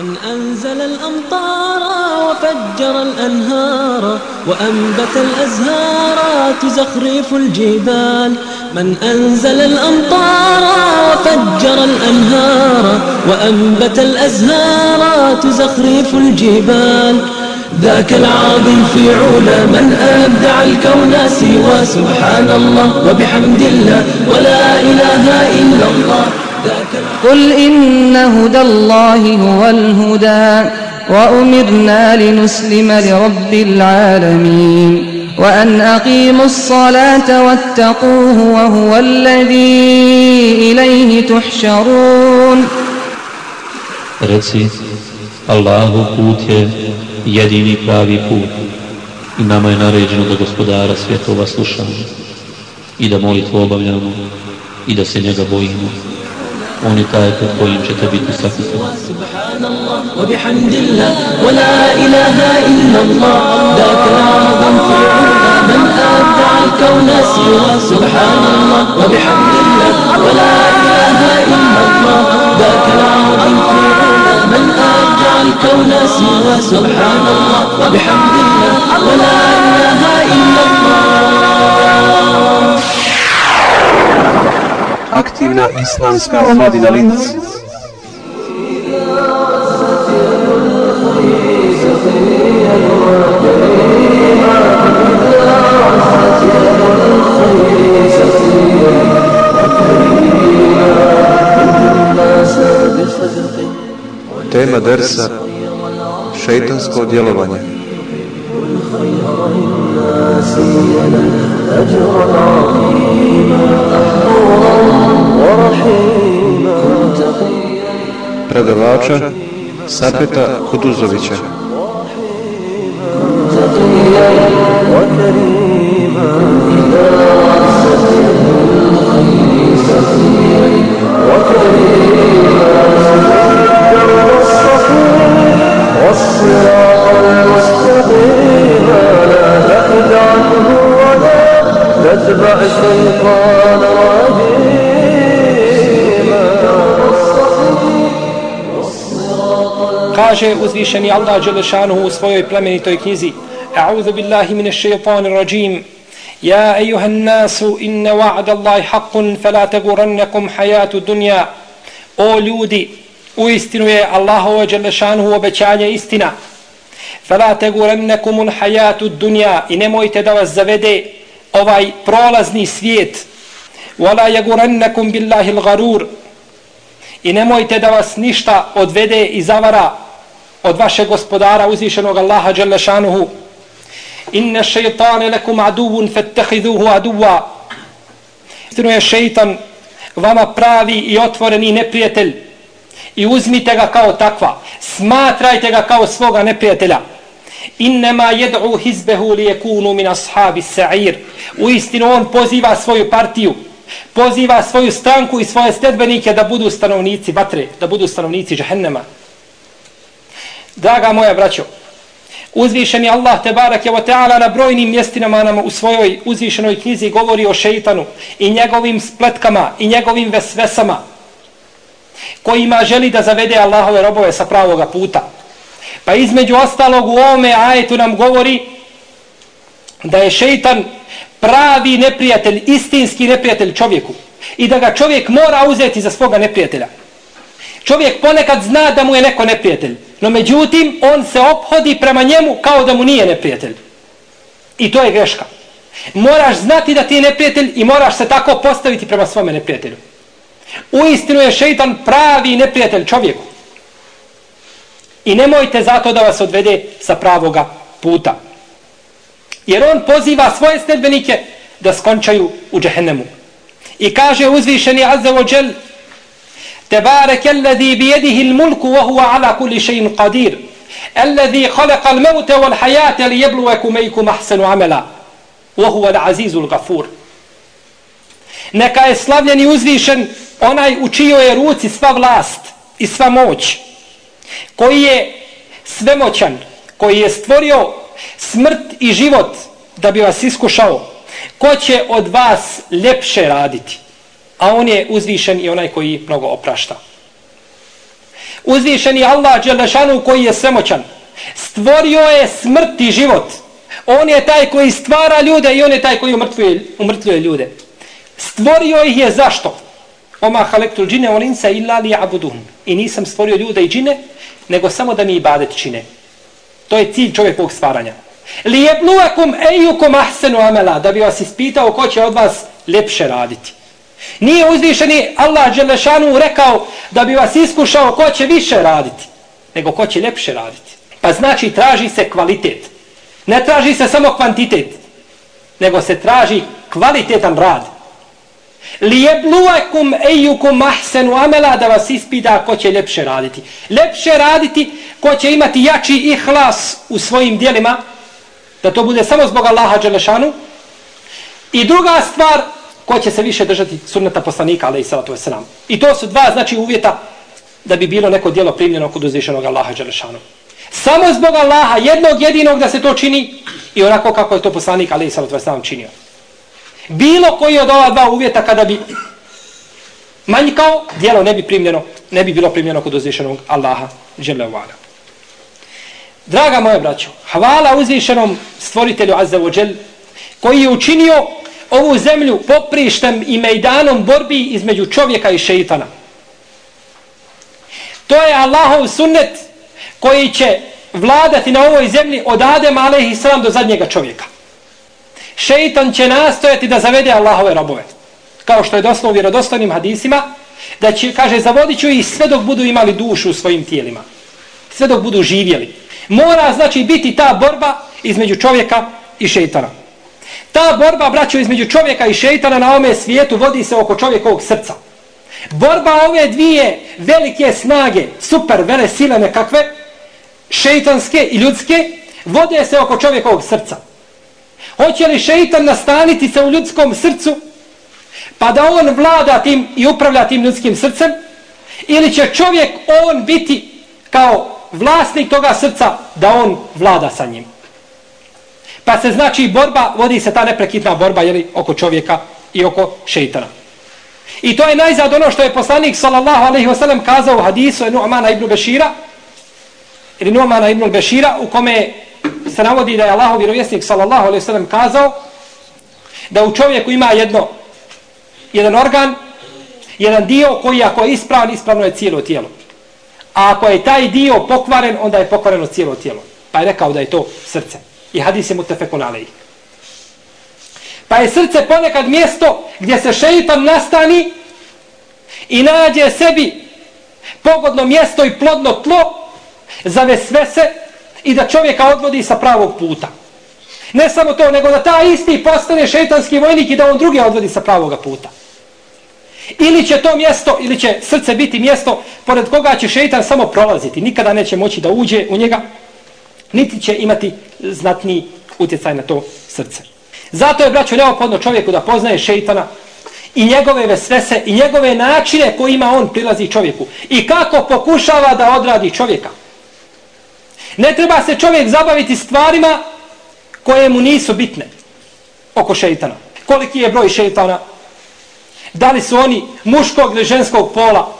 من أنزل الأمطار وفجر الأنهار وأنبت الأزهار تزخرف الجبال. من أنزل الأمطار وفجر الأنهار وأنبت الأزهار تزخرف الجبال. ذاك العظيم في علا من أبدع الكون سوى سبحان الله وبحمد الله ولا إله إلا الله. قل إن هدى الله هو الهدى وأمرنا لنسلم لرب العالمين وأن أقيموا الصلاة واتقوه وهو الذي إليه تحشرون رسي الله قوته يديني pravi put i nama je naređeno da gospodara svjetova slušamo i da molitvu obavljamo i da se njega. Kojim ćete biti sakupani. Subhanallah wa bihamdillah wa la ilaha illa Allah ذاك العظم في علا من أبدع الكون سوى سبحان الله وبحمد الله ولا إله إلا الله. ذاك العظم في علا من أبدع الكون سوى سبحان الله وبحمد الله ولا إله إلا الله. aktivna islamska omladina Linz. Tema dersa Šeitansko djelovanje أجرا عظيما predavača Sapeta Kuduzovića. والصراط المستقيم لا تحد عنه ولا تتبع الشيطان Kaže uzvišeni Allah Đelešanuhu u svojoj plemenitoj knjizi A'udhu billahi mine šeitanir rajim Ja ejuhan nasu inne wa'da Allahi haqqun fela tegurannekum hayatu dunja O ljudi, u istinu je Allahovo Đelešanuhu obećanje istina Fela tegurannekumul hayatu dunja i nemojte da vas zavede ovaj prolazni svijet. Wala yagurannakum billahi al-gharur. i nemojte da vas ništa odvede i zavara od vašeg gospodara uzvišenog Allaha dželle šanuhu. Inna shaytana lakum aduwwun fattakhidhuhu aduwa Istino je šejtan vama pravi i otvoreni neprijatelj. I uzmite ga kao takva. Smatrajte ga kao svoga neprijatelja innama yad'u hizbahu liyakunu min ashabi sa'ir u istinu on poziva svoju partiju poziva svoju stranku i svoje stedbenike da budu stanovnici vatre, da budu stanovnici džahennema. Draga moja braćo, uzvišeni Allah te barake ve ta'ala na brojnim mjestinama nam u svojoj uzvišenoj knjizi govori o šeitanu i njegovim spletkama i njegovim vesvesama kojima želi da zavede Allahove robove sa pravoga puta. Pa između ostalog u ovome ajetu nam govori da je šeitan pravi neprijatelj, istinski neprijatelj čovjeku i da ga čovjek mora uzeti za svoga neprijatelja. Čovjek ponekad zna da mu je neko neprijatelj, no međutim on se obhodi prema njemu kao da mu nije neprijatelj. I to je greška. Moraš znati da ti je neprijatelj i moraš se tako postaviti prema svome neprijatelju. U istinu je šeitan pravi neprijatelj čovjeku. I nemojte zato da vas odvede sa pravoga puta. Jer on poziva svoje sledbenike da skončaju u džehennemu. I kaže uzvišeni Azza wa Jal Tebarek alladhi bijedihi l-mulku wa huwa ala kulli še'in qadir. Alladhi khalaqa l-mauta wal hayata li jebluveku mejku mahsanu amela. Wa huwa l-azizu l-gafur. Neka je slavljen i uzvišen onaj u čijoj je ruci sva vlast i sva moć. Koji je svemoćan, koji je stvorio smrt i život da bi vas iskušao, ko će od vas ljepše raditi? A on je uzvišen i onaj koji mnogo oprašta. Uzvišeni Allah Đelešanu koji je svemoćan. Stvorio je smrt i život. On je taj koji stvara ljude i on je taj koji umrtvuje, umrtvuje ljude. Stvorio ih je zašto? Oma halektul džine olinsa illa li abudun. I nisam stvorio ljude i džine, nego samo da mi ibadet čine. To je cilj čovjekovog stvaranja. Li jebluakum ejukum ahsenu amela, da bi vas ispitao ko će od vas ljepše raditi. Nije uzvišeni Allah Đelešanu rekao da bi vas iskušao ko će više raditi, nego ko će ljepše raditi. Pa znači traži se kvalitet. Ne traži se samo kvantitet, nego se traži kvalitetan rad. Li ejukum ahsenu amela da vas ispita ko će ljepše raditi. Ljepše raditi ko će imati jači ihlas u svojim dijelima, da to bude samo zbog Allaha Đelešanu. I druga stvar, ko će se više držati sunneta poslanika, ali i salatu wasalam. I to su dva znači uvjeta da bi bilo neko dijelo primljeno kod uzvišenog Allaha Đelešanu. Samo zbog Allaha, jednog jedinog da se to čini i onako kako je to poslanik, ali i salatu wasalam činio. Bilo koji od ova dva uvjeta kada bi manjkao, dijelo ne bi primljeno, ne bi bilo primljeno kod uzvišenog Allaha Đelešanu. Draga moja braćo, hvala uzvišenom stvoritelju Azza koji je učinio ovu zemlju poprištem i mejdanom borbi između čovjeka i šeitana. To je Allahov sunnet koji će vladati na ovoj zemlji od Adema a.s. do zadnjega čovjeka. Šeitan će nastojati da zavede Allahove robove. Kao što je doslovno u vjerodostojnim hadisima, da će, kaže, zavodit ću ih sve dok budu imali dušu u svojim tijelima. Sve dok budu živjeli. Mora znači biti ta borba između čovjeka i šeitana. Ta borba, braćo, između čovjeka i šeitana na ome svijetu vodi se oko čovjekovog srca. Borba ove dvije velike snage, super, vele sile nekakve, šeitanske i ljudske, vode se oko čovjekovog srca. Hoće li šeitan nastaniti se u ljudskom srcu, pa da on vlada tim i upravlja tim ljudskim srcem, ili će čovjek on biti kao vlasnik toga srca da on vlada sa njim. Pa se znači borba, vodi se ta neprekidna borba jeli, oko čovjeka i oko šeitana. I to je najzad ono što je poslanik sallallahu alaihi wasallam kazao u hadisu Nu'mana ibn Bešira ili Nu'mana ibn Bešira u kome se navodi da je Allahov vjerovjesnik sallallahu alaihi sellem kazao da u čovjeku ima jedno jedan organ jedan dio koji ako je ispravan, ispravno je cijelo tijelo. A ako je taj dio pokvaren, onda je pokvareno cijelo tijelo. Pa je rekao da je to srce. I hadis je mutefekun alej. Pa je srce ponekad mjesto gdje se šeitan nastani i nađe sebi pogodno mjesto i plodno tlo za vesvese i da čovjeka odvodi sa pravog puta. Ne samo to, nego da ta isti postane šetanski vojnik i da on drugi odvodi sa pravoga puta. Ili će to mjesto, ili će srce biti mjesto pored koga će šeitan samo prolaziti. Nikada neće moći da uđe u njega, niti će imati znatni utjecaj na to srce. Zato je, braćo, neophodno čovjeku da poznaje šeitana i njegove vesvese i njegove načine kojima on prilazi čovjeku. I kako pokušava da odradi čovjeka. Ne treba se čovjek zabaviti stvarima koje mu nisu bitne oko šeitana. Koliki je broj šeitana, Da li su oni muškog ili ženskog pola?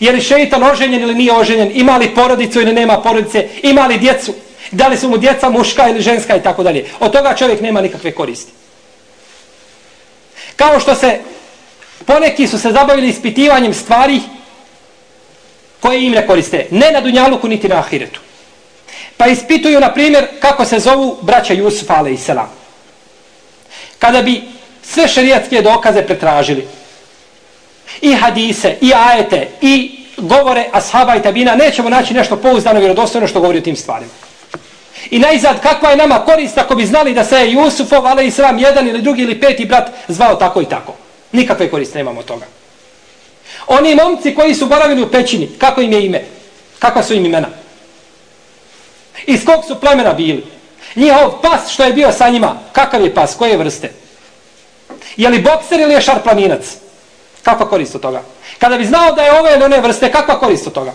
Je li šeitan oženjen ili nije oženjen? Ima li porodicu ili nema porodice? Ima li djecu? Da li su mu djeca muška ili ženska i tako dalje? Od toga čovjek nema nikakve koristi. Kao što se poneki su se zabavili ispitivanjem stvari koje im ne koriste. Ne na Dunjaluku niti na Ahiretu. Pa ispituju, na primjer, kako se zovu braća Jusufa, ale i selam. Kada bi sve šerijatske dokaze pretražili. I hadise, i ajete, i govore ashaba i tabina, nećemo naći nešto pouzdano vjerodostojno što govori o tim stvarima. I najzad, kakva je nama korist ako bi znali da se je Jusufov, ale i sram, jedan ili drugi ili peti brat zvao tako i tako. Nikakve koriste nemamo toga. Oni momci koji su boravili u pećini, kako im je ime? Kakva su im imena? Iz kog su plemena bili? Njihov pas što je bio sa njima, kakav je pas, koje vrste? Je li bokser ili je šarplaninac? Kakva korist od toga? Kada bi znao da je ove ili one vrste, kakva korist od toga?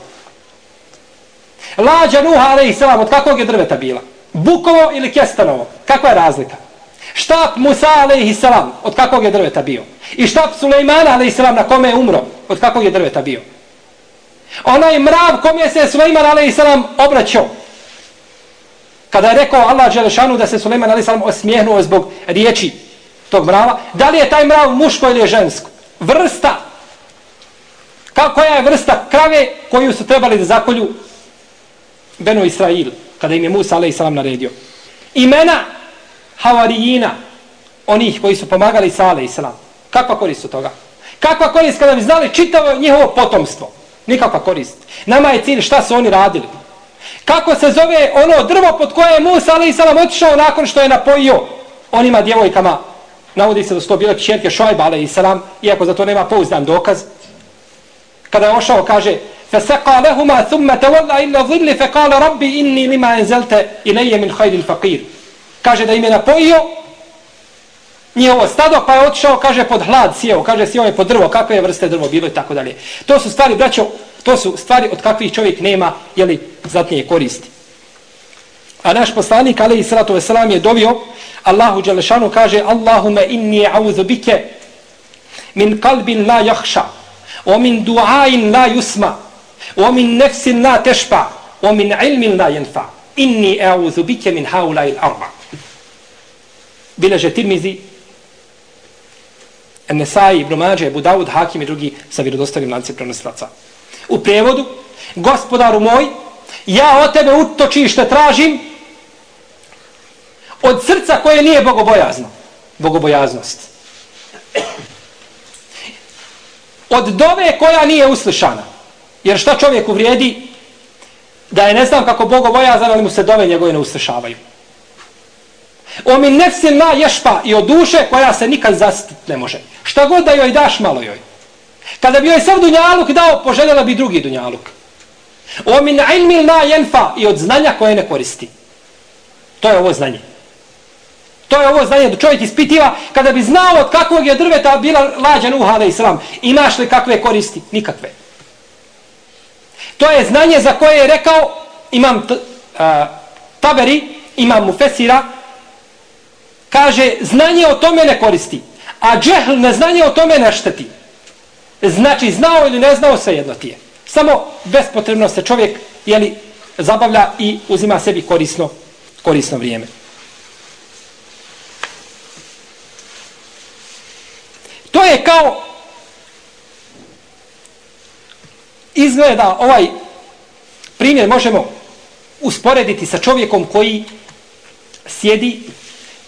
Lađa Nuha, ale i selam, od kakvog je drveta bila? Bukovo ili kestanovo? Kakva je razlika? Štap Musa, ale i selam, od kakvog je drveta bio? I štap Sulejmana, ale i selam, na kome je umro? Od kakvog je drveta bio? Onaj mrav kom je se Suleiman a.s. obraćao. Kada je rekao Allah Đelešanu da se Suleiman a.s. osmijehnuo zbog riječi tog mrava, da li je taj mrav muško ili je žensko? Vrsta. Kako koja je vrsta krave koju su trebali da zakolju Beno Israil, kada im je Musa a.s. naredio. Imena havarijina, onih koji su pomagali sa a.s. Kakva korist od toga? Kakva korist kada bi znali čitavo njihovo potomstvo? Nikakva korist. Nama je cilj šta su oni radili Kako se zove ono drvo pod koje je Musa ali i salam otišao nakon što je napojio onima djevojkama. Navodi se da su to bile čerke Šojba ali i salam, iako za to nema pouzdan dokaz. Kada je ošao kaže فَسَقَى لَهُمَا ثُمَّ تَوَلَّ إِلَّا ظِلِّ فَقَالَ رَبِّ إِنِّي لِمَا أَنْزَلْتَ إِلَيَّ مِنْ خَيْرِ الْفَقِيرِ Kaže da im je napojio njihovo stado, pa je otišao, kaže, pod hlad sjeo, kaže, sjeo je pod drvo, kakve je vrste drvo bilo i tako dalje. To su stvari, braćo, to su stvari od kakvih čovjek nema, jeli, zatnije koristi. A naš poslanik, ali i sratu veselam, je dovio, Allahu Đelešanu kaže, Allahume inni auzu bike min kalbin la jahša, o min duain la yusma, o min nefsin la tešpa, o min ilmin la jenfa, inni auzu bike min haula il arba. Bileže Tirmizi, Nesai, Ibn Mađe, Ebu Dawud, Hakim i drugi sa vjerodostavim lanci prenosilaca. U prevodu, gospodaru moj, ja od tebe utočište tražim od srca koje nije bogobojazno. Bogobojaznost. Od dove koja nije uslišana. Jer šta čovjeku vrijedi da je ne znam kako bogobojazan, ali mu se dove njegove ne uslišavaju. O mi nefsin na ješpa i od duše koja se nikad zastit ne može. Šta god da joj daš, malo joj. Kada bi joj sav dunjaluk dao, poželjela bi drugi dunjaluk. O min ilmi ma jenfa i od znanja koje ne koristi. To je ovo znanje. To je ovo znanje da čovjek ispitiva kada bi znao od kakvog je drveta bila lađa Nuh i. Imaš li kakve koristi? Nikakve. To je znanje za koje je rekao imam t, a, taberi, imam Mufesira, kaže znanje o tome ne koristi. A džehl neznanje o tome ne šteti. Znači, znao ili ne znao, sve jedno ti je. Samo bespotrebno se čovjek jeli, zabavlja i uzima sebi korisno, korisno vrijeme. To je kao izgleda ovaj primjer možemo usporediti sa čovjekom koji sjedi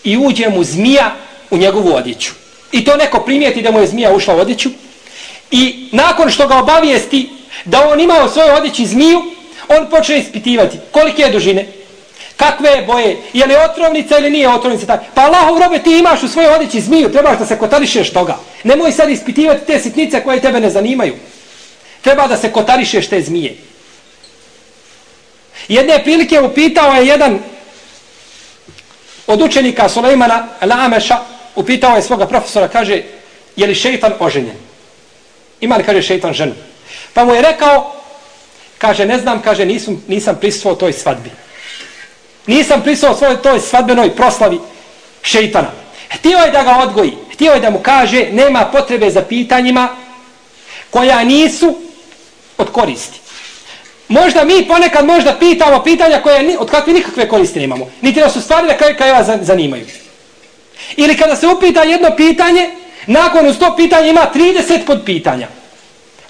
i uđe mu zmija u njegovu odjeću. I to neko primijeti da mu je zmija ušla u odjeću. I nakon što ga obavijesti da on ima u svojoj odjeći zmiju, on počne ispitivati kolike je dužine, kakve je boje, je li otrovnica ili nije otrovnica. Tako. Pa Allahov robe ti imaš u svojoj odjeći zmiju, trebaš da se kotarišeš toga. Nemoj sad ispitivati te sitnice koje tebe ne zanimaju. Treba da se kotarišeš te zmije. Jedne prilike upitao je jedan od učenika Sulejmana Lameša, upitao je svoga profesora, kaže, je li šeitan oženjen? Ima li, kaže, šeitan ženu? Pa mu je rekao, kaže, ne znam, kaže, nisam, nisam prisutuo toj svadbi. Nisam prisutuo svoj toj svadbenoj proslavi šeitana. E, htio je da ga odgoji, htio je da mu kaže, nema potrebe za pitanjima koja nisu od koristi. Možda mi ponekad možda pitamo pitanja koje od kakve nikakve koristi nemamo. Niti da su stvari na kraju krajeva zanimaju. Ili kada se upita jedno pitanje, nakon uz to pitanje ima 30 pod pitanja.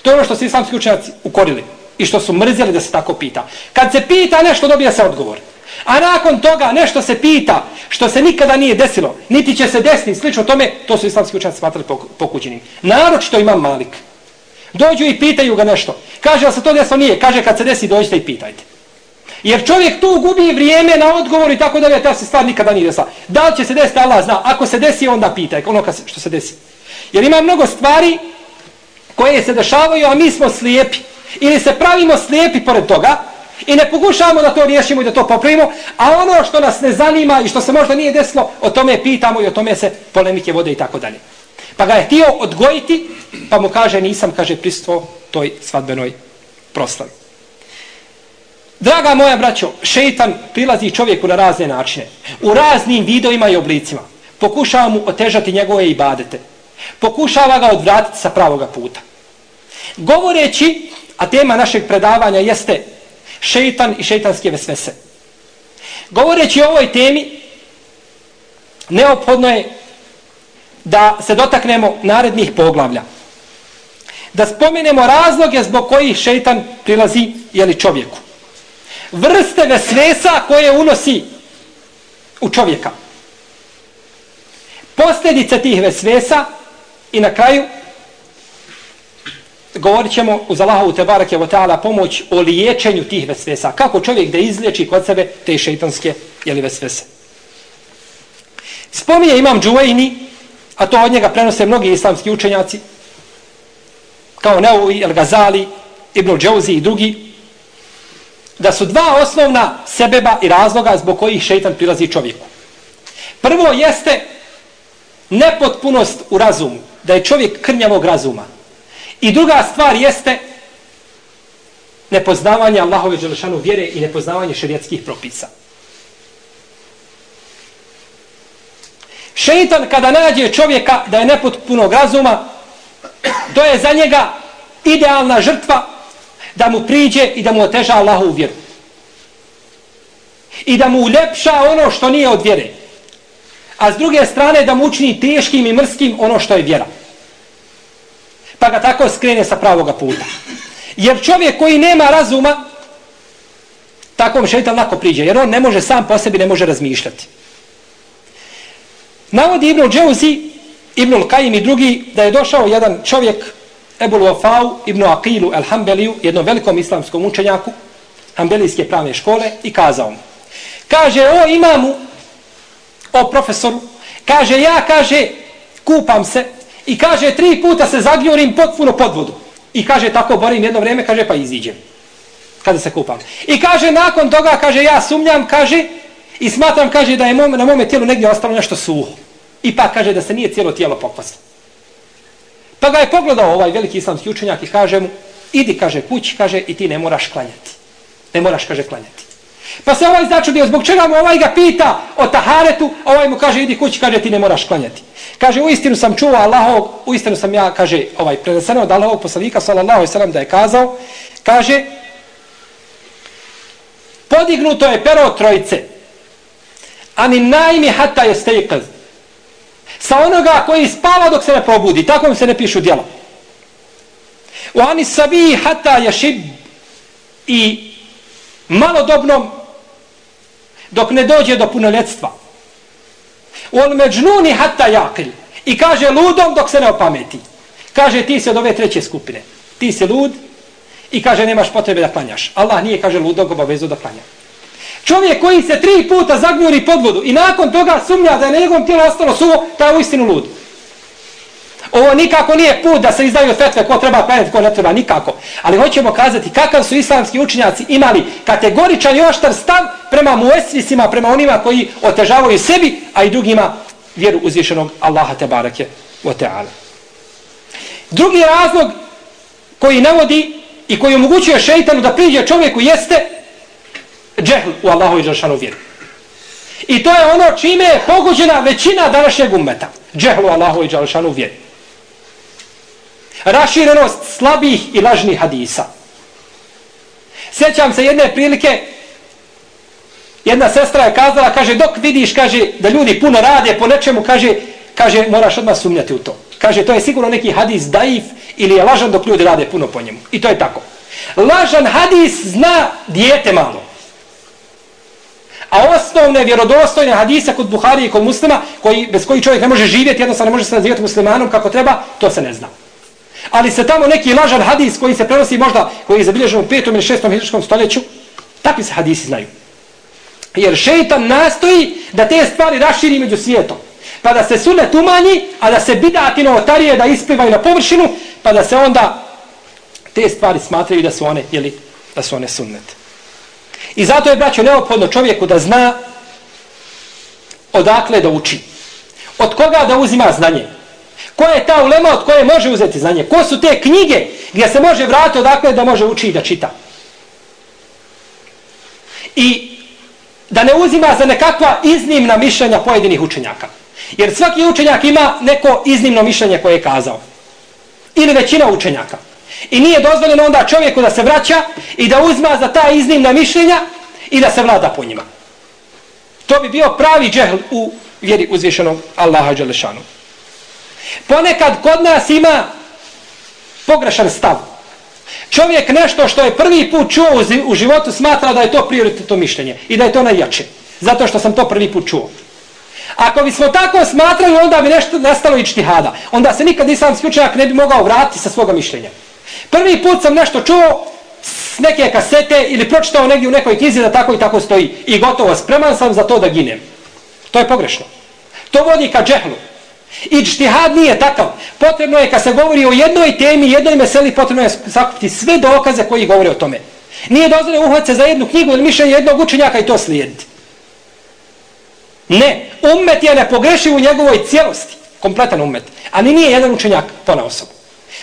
To je ono što su islamski učenjaci ukorili. I što su mrzeli da se tako pita. Kad se pita nešto, dobija se odgovor. A nakon toga nešto se pita što se nikada nije desilo, niti će se desiti, slično tome, to su islamski učenjaci smatrali pokućenim. Naročito imam malik. Dođu i pitaju ga nešto. Kaže, se to desilo nije? Kaže, kad se desi, dođite i pitajte. Jer čovjek tu gubi vrijeme na odgovor i tako dalje, ta se stvar nikada nije desila. Da li će se desiti, Allah zna. Ako se desi, onda pitaj, ono što se desi. Jer ima mnogo stvari koje se dešavaju, a mi smo slijepi. Ili se pravimo slijepi pored toga i ne pokušavamo da to riješimo i da to popravimo, a ono što nas ne zanima i što se možda nije desilo, o tome pitamo i o tome se polemike vode i tako dalje. Pa ga je htio odgojiti, pa mu kaže, nisam, kaže, pristvo toj svadbenoj proslavi. Draga moja braćo, šeitan prilazi čovjeku na razne načine, u raznim vidovima i oblicima. Pokušava mu otežati njegove ibadete. Pokušava ga odvratiti sa pravoga puta. Govoreći a tema našeg predavanja jeste šeitan i šeitanske vesvese. Govoreći o ovoj temi, neophodno je da se dotaknemo narednih poglavlja. Da spomenemo razloge zbog kojih šeitan prilazi jeli čovjeku. Vrste vesvesa koje unosi u čovjeka. Posljedice tih vesvesa i na kraju govorit ćemo uz Allahovu Tebarak je ta'ala pomoć o liječenju tih vesvesa. Kako čovjek da izliječi kod sebe te šeitanske jeli vesvese. Spominje imam Džuvajni, a to od njega prenose mnogi islamski učenjaci, kao Neuvi, El Gazali, Ibn Džauzi i drugi, da su dva osnovna sebeba i razloga zbog kojih šeitan prilazi čovjeku. Prvo jeste nepotpunost u razumu, da je čovjek krnjavog razuma. I druga stvar jeste nepoznavanje Allahove Đelešanu vjere i nepoznavanje šerijetskih propisa. Šeitan kada nađe čovjeka da je nepotpunog razuma, to je za njega idealna žrtva da mu priđe i da mu oteža Allahu vjeru. I da mu uljepša ono što nije od vjere. A s druge strane da mu učini teškim i mrskim ono što je vjera. Pa ga tako skrene sa pravoga puta. Jer čovjek koji nema razuma, takvom šeitan lako priđe. Jer on ne može sam po sebi, ne može razmišljati. Navodi Ibn Džeuzi, Ibn Kajim i drugi, da je došao jedan čovjek, Ebul Wafau, Ibn Aqilu El Hambeliju, jednom velikom islamskom učenjaku, Hambelijske pravne škole, i kazao mu. Kaže, o imamu, o profesoru, kaže, ja, kaže, kupam se, i kaže, tri puta se zagljurim potpuno pod vodu. I kaže, tako borim jedno vrijeme, kaže, pa iziđem. Kada se kupam. I kaže, nakon toga, kaže, ja sumnjam, kaže, i smatram, kaže, da je na mome tijelu negdje ostalo nešto suho. I pa kaže da se nije cijelo tijelo pokvasilo. Pa ga je pogledao ovaj veliki islamski učenjak i kaže mu, idi, kaže, kući, kaže, i ti ne moraš klanjati. Ne moraš, kaže, klanjati. Pa se ovaj začudio, zbog čega mu ovaj ga pita o taharetu, ovaj mu kaže, idi kući, kaže, ti ne moraš klanjati. Kaže, u istinu sam čuo Allahovog, u istinu sam ja, kaže, ovaj, predeseno od Allahovog poslanika, sallallahu alaihi sallam, da je kazao, kaže, podignuto je pero trojice, ani najmi hata je stejkaz, sa onoga koji spava dok se ne probudi. Tako mi se ne pišu djela. U ani sabi hata jašib i malodobnom dok ne dođe do punoljetstva. U on međnuni hata jakil i kaže ludom dok se ne opameti. Kaže ti se od ove treće skupine. Ti se lud i kaže nemaš potrebe da klanjaš. Allah nije kaže ludog obavezu da klanja. Čovjek koji se tri puta zagnjuri pod vodu i nakon toga sumnja da je na njegovom tijelu ostalo suvo, taj je u istinu lud. Ovo nikako nije put da se izdaju fetve ko treba klanjati, ko ne treba, nikako. Ali hoćemo kazati kakav su islamski učinjaci imali kategoričan i oštar stav prema muesvisima, prema onima koji otežavaju sebi, a i drugima vjeru uzvišenog Allaha te barake o teala. Drugi razlog koji navodi i koji omogućuje šeitanu da priđe čovjeku jeste džehl u Allahu i Đelšanu vjeru. I to je ono čime je pogođena većina današnjeg ummeta. Džehlu Allahu i Đelšanu vjeru. Raširenost slabih i lažnih hadisa. Sjećam se jedne prilike, jedna sestra je kazala, kaže, dok vidiš, kaže, da ljudi puno rade po nečemu, kaže, kaže, moraš odmah sumnjati u to. Kaže, to je sigurno neki hadis daif ili je lažan dok ljudi rade puno po njemu. I to je tako. Lažan hadis zna dijete malo. A osnovne vjerodostojne hadise kod Buhari i kod muslima, koji, bez koji čovjek ne može živjeti, jednostavno ne može se nazivati muslimanom kako treba, to se ne zna. Ali se tamo neki lažan hadis koji se prenosi možda, koji je zabilježen u 5. ili 6. hiđarskom stoljeću, takvi se hadisi znaju. Jer šeitan nastoji da te stvari raširi među svijetom. Pa da se sunet umanji, a da se bidati novotarije da isplivaju na površinu, pa da se onda te stvari smatraju da su one, jeli, da su one sunnete. I zato je, braćo, neophodno čovjeku da zna odakle da uči. Od koga da uzima znanje. Ko je ta ulema od koje može uzeti znanje? Ko su te knjige gdje se može vratiti odakle da može uči i da čita? I da ne uzima za nekakva iznimna mišljenja pojedinih učenjaka. Jer svaki učenjak ima neko iznimno mišljenje koje je kazao. Ili većina učenjaka. I nije dozvoljeno onda čovjeku da se vraća i da uzma za ta iznimna mišljenja i da se vlada po njima. To bi bio pravi džehl u vjeri uzvišenog Allaha Đelešanu. Ponekad kod nas ima pogrešan stav. Čovjek nešto što je prvi put čuo u životu smatra da je to prioritetno mišljenje i da je to najjače. Zato što sam to prvi put čuo. Ako bismo tako smatrali, onda bi nešto nastalo i. Onda se nikad islamski učenjak ne bi mogao vratiti sa svoga mišljenja. Prvi put sam nešto čuo s neke kasete ili pročitao negdje u nekoj knjizi da tako i tako stoji. I gotovo, spreman sam za to da ginem. To je pogrešno. To vodi ka džehlu. I čtihad nije takav. Potrebno je kad se govori o jednoj temi, jednoj meseli, potrebno je sakupiti sve dokaze koji govore o tome. Nije dozvoljeno uhvat se za jednu knjigu ili mišljenje jednog učenjaka i to slijediti. Ne, ummet je nepogrešiv u njegovoj cijelosti. Kompletan ummet. A nije jedan učenjak to na osobu.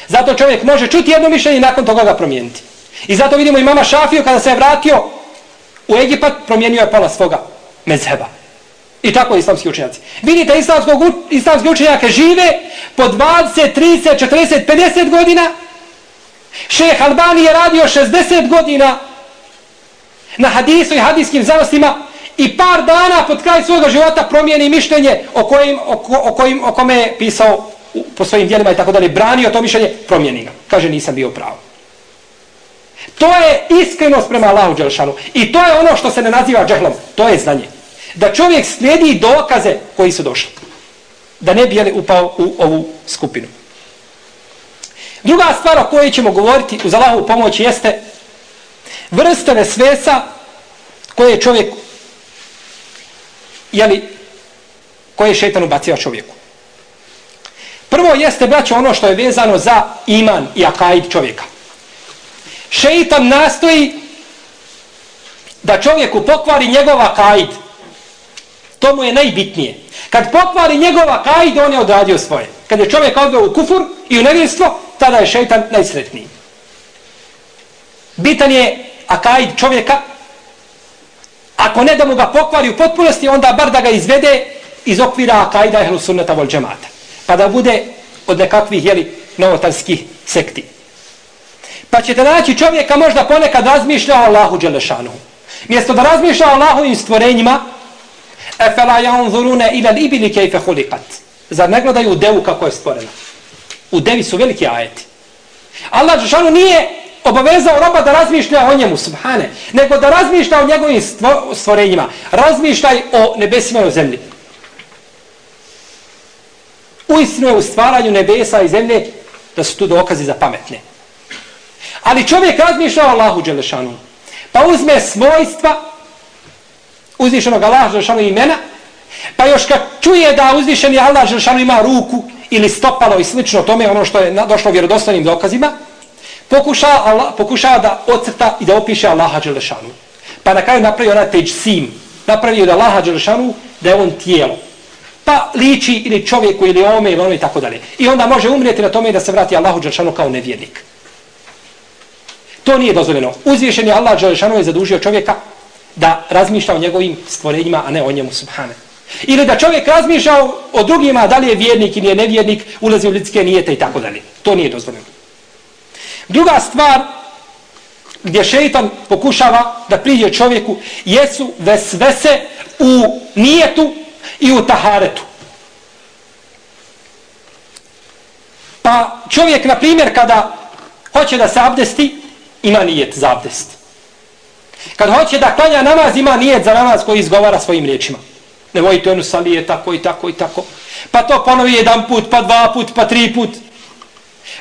Zato čovjek može čuti jedno mišljenje i nakon toga ga promijeniti. I zato vidimo i mama Šafiju kada se je vratio u Egipat, promijenio je pola svoga mezheba. I tako islamski učenjaci. Vidite, islamskog, islamski učenjake žive po 20, 30, 40, 50 godina. Šeh Albani je radio 60 godina na hadisu i hadijskim zanostima i par dana pod kraj svoga života promijeni mišljenje o, kojim, o, o, kojim, o kome je pisao po svojim dijelima i tako dalje, branio to mišljenje, promijeni ga. Kaže, nisam bio pravo. To je iskrenost prema Allahu Đelšanu. I to je ono što se ne naziva džehlom. To je znanje. Da čovjek slijedi dokaze koji su došli. Da ne bi jeli upao u ovu skupinu. Druga stvar o kojoj ćemo govoriti uz Allahu pomoć jeste vrste svesa koje čovjek jeli, koje je šetan ubacio čovjeku. Prvo jeste, braćo, ono što je vezano za iman i akaid čovjeka. Šeitan nastoji da čovjeku pokvari njegova akaid. To mu je najbitnije. Kad pokvari njegova akaid, on je odradio svoje. Kad je čovjek odveo u kufur i u nevjerstvo, tada je šeitan najsretniji. Bitan je akaid čovjeka. Ako ne da mu ga pokvari u potpunosti, onda bar da ga izvede iz okvira akaida ehlu sunnata vol džemata pa da bude od nekakvih jeli, novotarskih sekti. Pa ćete naći čovjeka možda ponekad razmišlja o Allahu Đelešanu. Mjesto da razmišlja o Allahovim stvorenjima, efela jaunzurune ila ibili kejfe hulikat. Zar ne gledaju u devu kako je stvorena? U devi su veliki ajeti. Allah Đelešanu nije obavezao roba da razmišlja o njemu, subhane, nego da razmišlja o njegovim stvorenjima. Razmišljaj o nebesima i o zemlji uistinu je u stvaranju nebesa i zemlje da su tu dokazi za pametne. Ali čovjek razmišlja o Allahu Đelešanu. Pa uzme svojstva uzvišenog Allaha Đelešanu imena, pa još kad čuje da uzvišeni Allah Đelešanu ima ruku ili stopalo i slično tome, ono što je došlo vjerodostojnim dokazima, pokuša, Allah, pokuša da ocrta i da opiše Allaha Đelešanu. Pa na kraju napravi ona teđ sim, napravi od Allaha Đelešanu da je on tijelo pa liči ili čovjeku ili ome ili ono i tako dalje. I onda može umrijeti na tome da se vrati Allahu Đelšanu kao nevjernik. To nije dozvoljeno. Uzvišen je Allah Đelšanu je zadužio čovjeka da razmišlja o njegovim stvorenjima, a ne o njemu subhane. Ili da čovjek razmišlja o drugima, da li je vjernik ili je nevjernik, ulazi u ljudske nijete i tako dalje. To nije dozvoljeno. Druga stvar gdje šeitan pokušava da priđe čovjeku jesu vesvese u nijetu i u taharetu. Pa čovjek, na primjer, kada hoće da se abdesti, ima nijet za abdest. Kad hoće da klanja namaz, ima nijet za namaz koji izgovara svojim riječima. Ne vojite onu salije, tako i tako i tako. Pa to ponovi jedan put, pa dva put, pa tri put.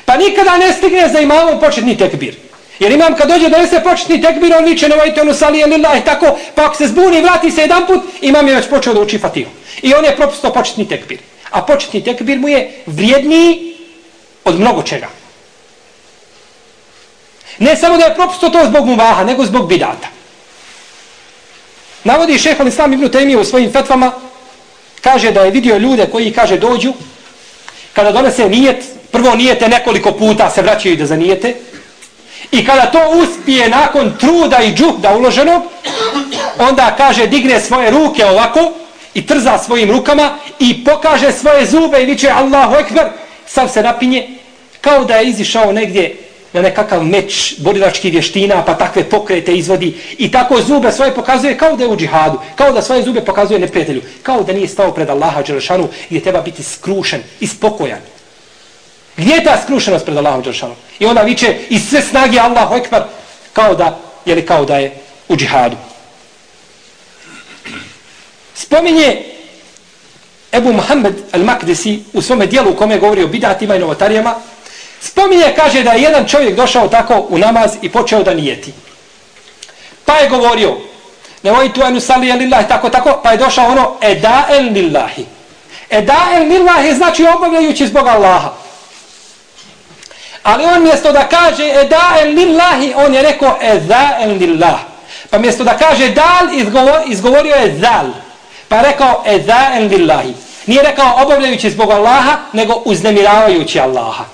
Pa nikada ne stigne za imamom početni tekbir. Jer imam kad dođe donese početni tekbir, on viče ne ono salije, lillah, tako. Pa ako se zbuni i vrati se jedan put, imam je već počeo da uči fatihu. I on je propustao početni tekbir. A početni tekbir mu je vrijedniji od mnogo čega. Ne samo da je propustao to zbog muvaha, nego zbog bidata. Navodi šeho Islam ibn Temije u svojim fetvama, kaže da je vidio ljude koji, kaže, dođu, kada donese nijet, prvo nijete nekoliko puta se vraćaju da zanijete, i kada to uspije nakon truda i džuhda uloženog, onda, kaže, digne svoje ruke ovako, i trza svojim rukama i pokaže svoje zube i viče Allahu Ekber, sam se napinje kao da je izišao negdje na nekakav meč borilački vještina, pa takve pokrete izvodi i tako zube svoje pokazuje kao da je u džihadu, kao da svoje zube pokazuje neprijatelju, kao da nije stao pred Allaha Đelešanu gdje treba biti skrušen i spokojan. Gdje je ta skrušenost pred Allahom Đelešanu? I onda viče iz sve snage Allahu Ekbar kao da, jeli kao da je u džihadu. Spominje Ebu Muhammed al-Makdisi u svome dijelu u kome govori o bidatima i novotarijama, spominje, kaže da je jedan čovjek došao tako u namaz i počeo da nijeti. Pa je govorio, nemoj tu enu sali lillahi, tako, tako, pa je došao ono, eda el lillahi. Eda el lillahi znači obavljajući zbog Allaha. Ali on mjesto da kaže eda'en lillahi, on je rekao eza'en lillah. Pa mjesto da kaže dal, izgovor, izgovorio je zal. Pa je rekao eza'en lillahi. Nije rekao obavljajući zbog Allaha, nego uznemiravajući Allaha.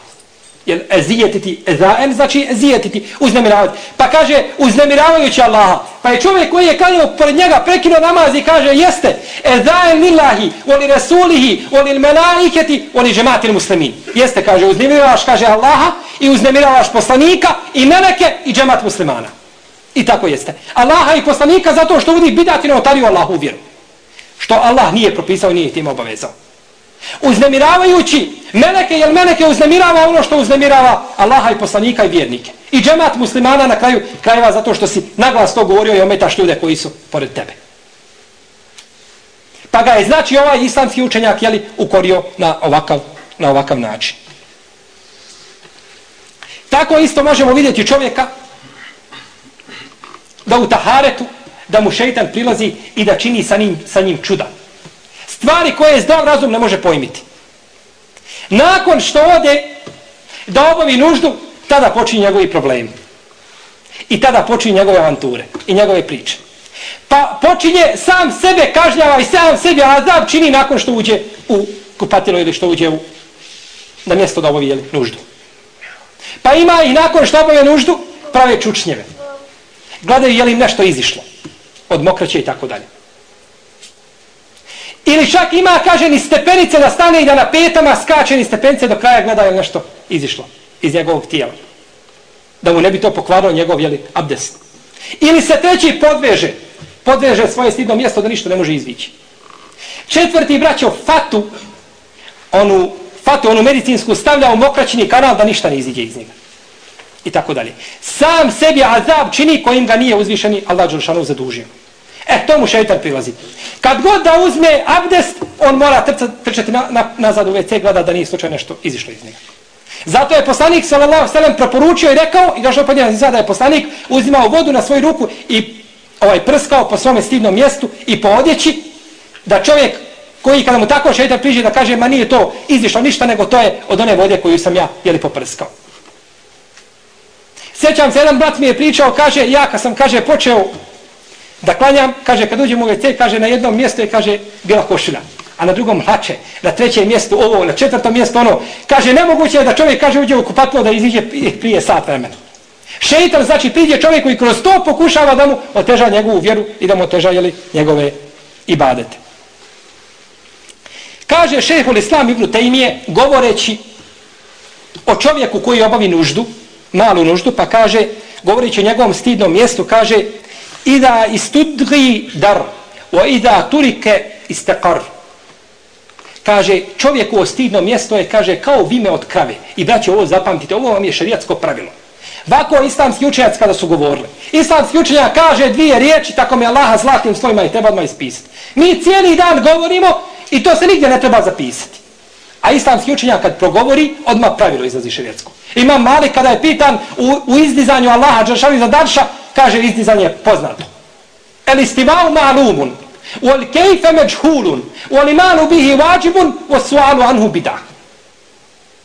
Jer ezijetiti, ezaen znači ezijetiti, uznemiravati. Pa kaže uznemiravajući Allaha. Pa je čovjek koji je kanio pored njega prekinuo namaz i kaže jeste ezaen lillahi, voli rasulihi, voli melaiketi, voli žematil muslimin. Jeste, kaže, uznemiravaš, kaže Allaha i uznemiravaš poslanika i meleke i džemat muslimana. I tako jeste. Allaha i poslanika zato što uvodi bidati na otariju Allahu vjeru. Što Allah nije propisao nije tim obavezao. Uznemiravajući meleke, jer meleke uznemirava ono što uznemirava Allaha i poslanika i vjernike. I džemat muslimana na kraju krajeva zato što si naglas to govorio i ometaš ljude koji su pored tebe. Pa ga je znači ovaj islamski učenjak jeli, ukorio na ovakav, na ovakav način. Tako isto možemo vidjeti čovjeka da u taharetu da mu šeitan prilazi i da čini sa njim, sa njim čuda. Stvari koje je zdrav razum ne može pojmiti. Nakon što ode da obavi nuždu, tada počinje njegovi problemi. I tada počinje njegove avanture i njegove priče. Pa počinje sam sebe kažnjava i sam sebe azab čini nakon što uđe u kupatilo ili što uđe u, na mjesto da obavi nuždu. Pa ima i nakon što obavi nuždu prave čučnjeve. Gledaju je li nešto izišlo od mokraće i tako dalje. Ili čak ima, kaže, ni stepenice da stane i da na petama skače ni stepenice do kraja gleda je nešto izišlo iz njegovog tijela. Da mu ne bi to pokvarilo njegov, jeli, abdest. Ili se treći podveže, podveže svoje stidno mjesto da ništa ne može izvići. Četvrti braćo fatu, onu fatu, onu medicinsku stavlja u mokraćini kanal da ništa ne iziđe iz njega. I tako dalje. Sam sebi azab čini kojim ga nije uzvišeni Allah Đelšanov zadužio. E, to mu šeitan prilazi. Kad god da uzme abdest, on mora trčati na, na, nazad u WC, gleda da nije slučaj nešto izišlo iz njega. Zato je poslanik sallallahu sallam proporučio i rekao, i došao podnijena sada je poslanik, uzimao vodu na svoju ruku i ovaj prskao po svome stidnom mjestu i po odjeći, da čovjek koji kada mu tako šeitan priđe da kaže, ma nije to izišlo ništa, nego to je od one vode koju sam ja, jeli, poprskao. Sjećam se, jedan brat mi je pričao, kaže, ja kad sam, kaže, počeo da klanjam, kaže, kad uđem u WC, kaže, na jednom mjestu je, kaže, bila košina, a na drugom hlače, na trećem mjestu ovo, na četvrtom mjestu ono, kaže, nemoguće je da čovjek, kaže, uđe u kupatlo da iziđe prije sat vremena. Šeitan, znači, priđe čovjek koji kroz to pokušava da mu oteža njegovu vjeru i da mu oteža, jeli, njegove ibadete. Kaže šehhul Islam Ibn Taymije, govoreći o čovjeku koji obavi nuždu, malu nuždu, pa kaže, govoreći o njegovom stidnom mjestu, kaže, ida istudri dar, o ida turike istekar. Kaže, čovjek u stidnom mjesto je, kaže, kao vime od krave. I braće, ovo zapamtite, ovo vam je šarijatsko pravilo. Vako islamski učenjac kada su govorili. Islamski učenjac kaže dvije riječi, tako mi Allaha zlatnim svojima i treba odmah ispisati. Mi cijeli dan govorimo i to se nigdje ne treba zapisati. A islamski učenjak kad progovori, odmah pravilo izlazi šerijatsko. Imam Malik kada je pitan u, u izdizanju Allaha Đeršavi za Darša, kaže izdizanje poznato. El istivau ma'lumun, wal kejfe međhulun, wal imanu bihi vađibun, u sualu anhu bidah.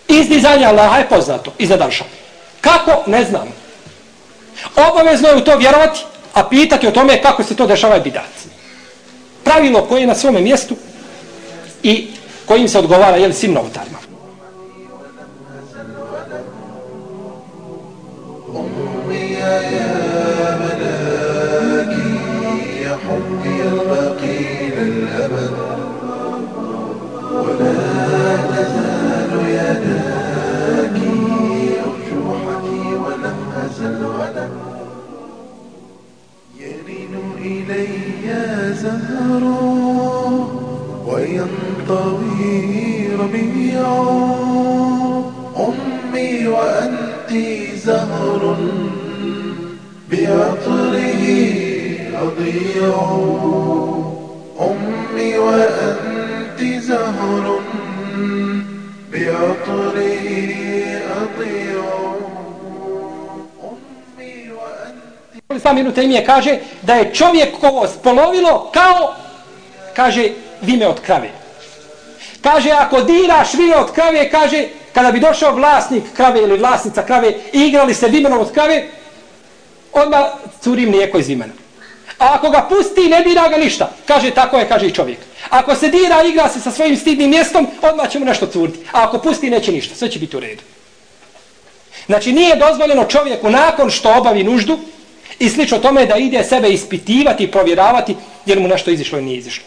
Izdizanje Allaha je poznato. I zadanša. Kako? Ne znam. Obavezno je u to vjerovati, a pitati o tome kako se to dešava je bidat. Pravilo koje je na svome mjestu i kojim se odgovara jel, svim novotarima. Yeah, yeah. Ibn Taymije kaže da je čovjek ovo spolovilo kao, kaže, vime od krave. Kaže, ako diraš vime od krave, kaže, kada bi došao vlasnik krave ili vlasnica krave i igrali se vimenom od krave, odmah curi mlijeko iz vimena. A ako ga pusti, ne dira ga ništa. Kaže, tako je, kaže i čovjek. Ako se dira, igra se sa svojim stidnim mjestom, odmah će mu nešto curiti. A ako pusti, neće ništa. Sve će biti u redu. Znači, nije dozvoljeno čovjeku nakon što obavi nuždu i slično tome da ide sebe ispitivati i provjeravati jer mu nešto izišlo i nije izišlo.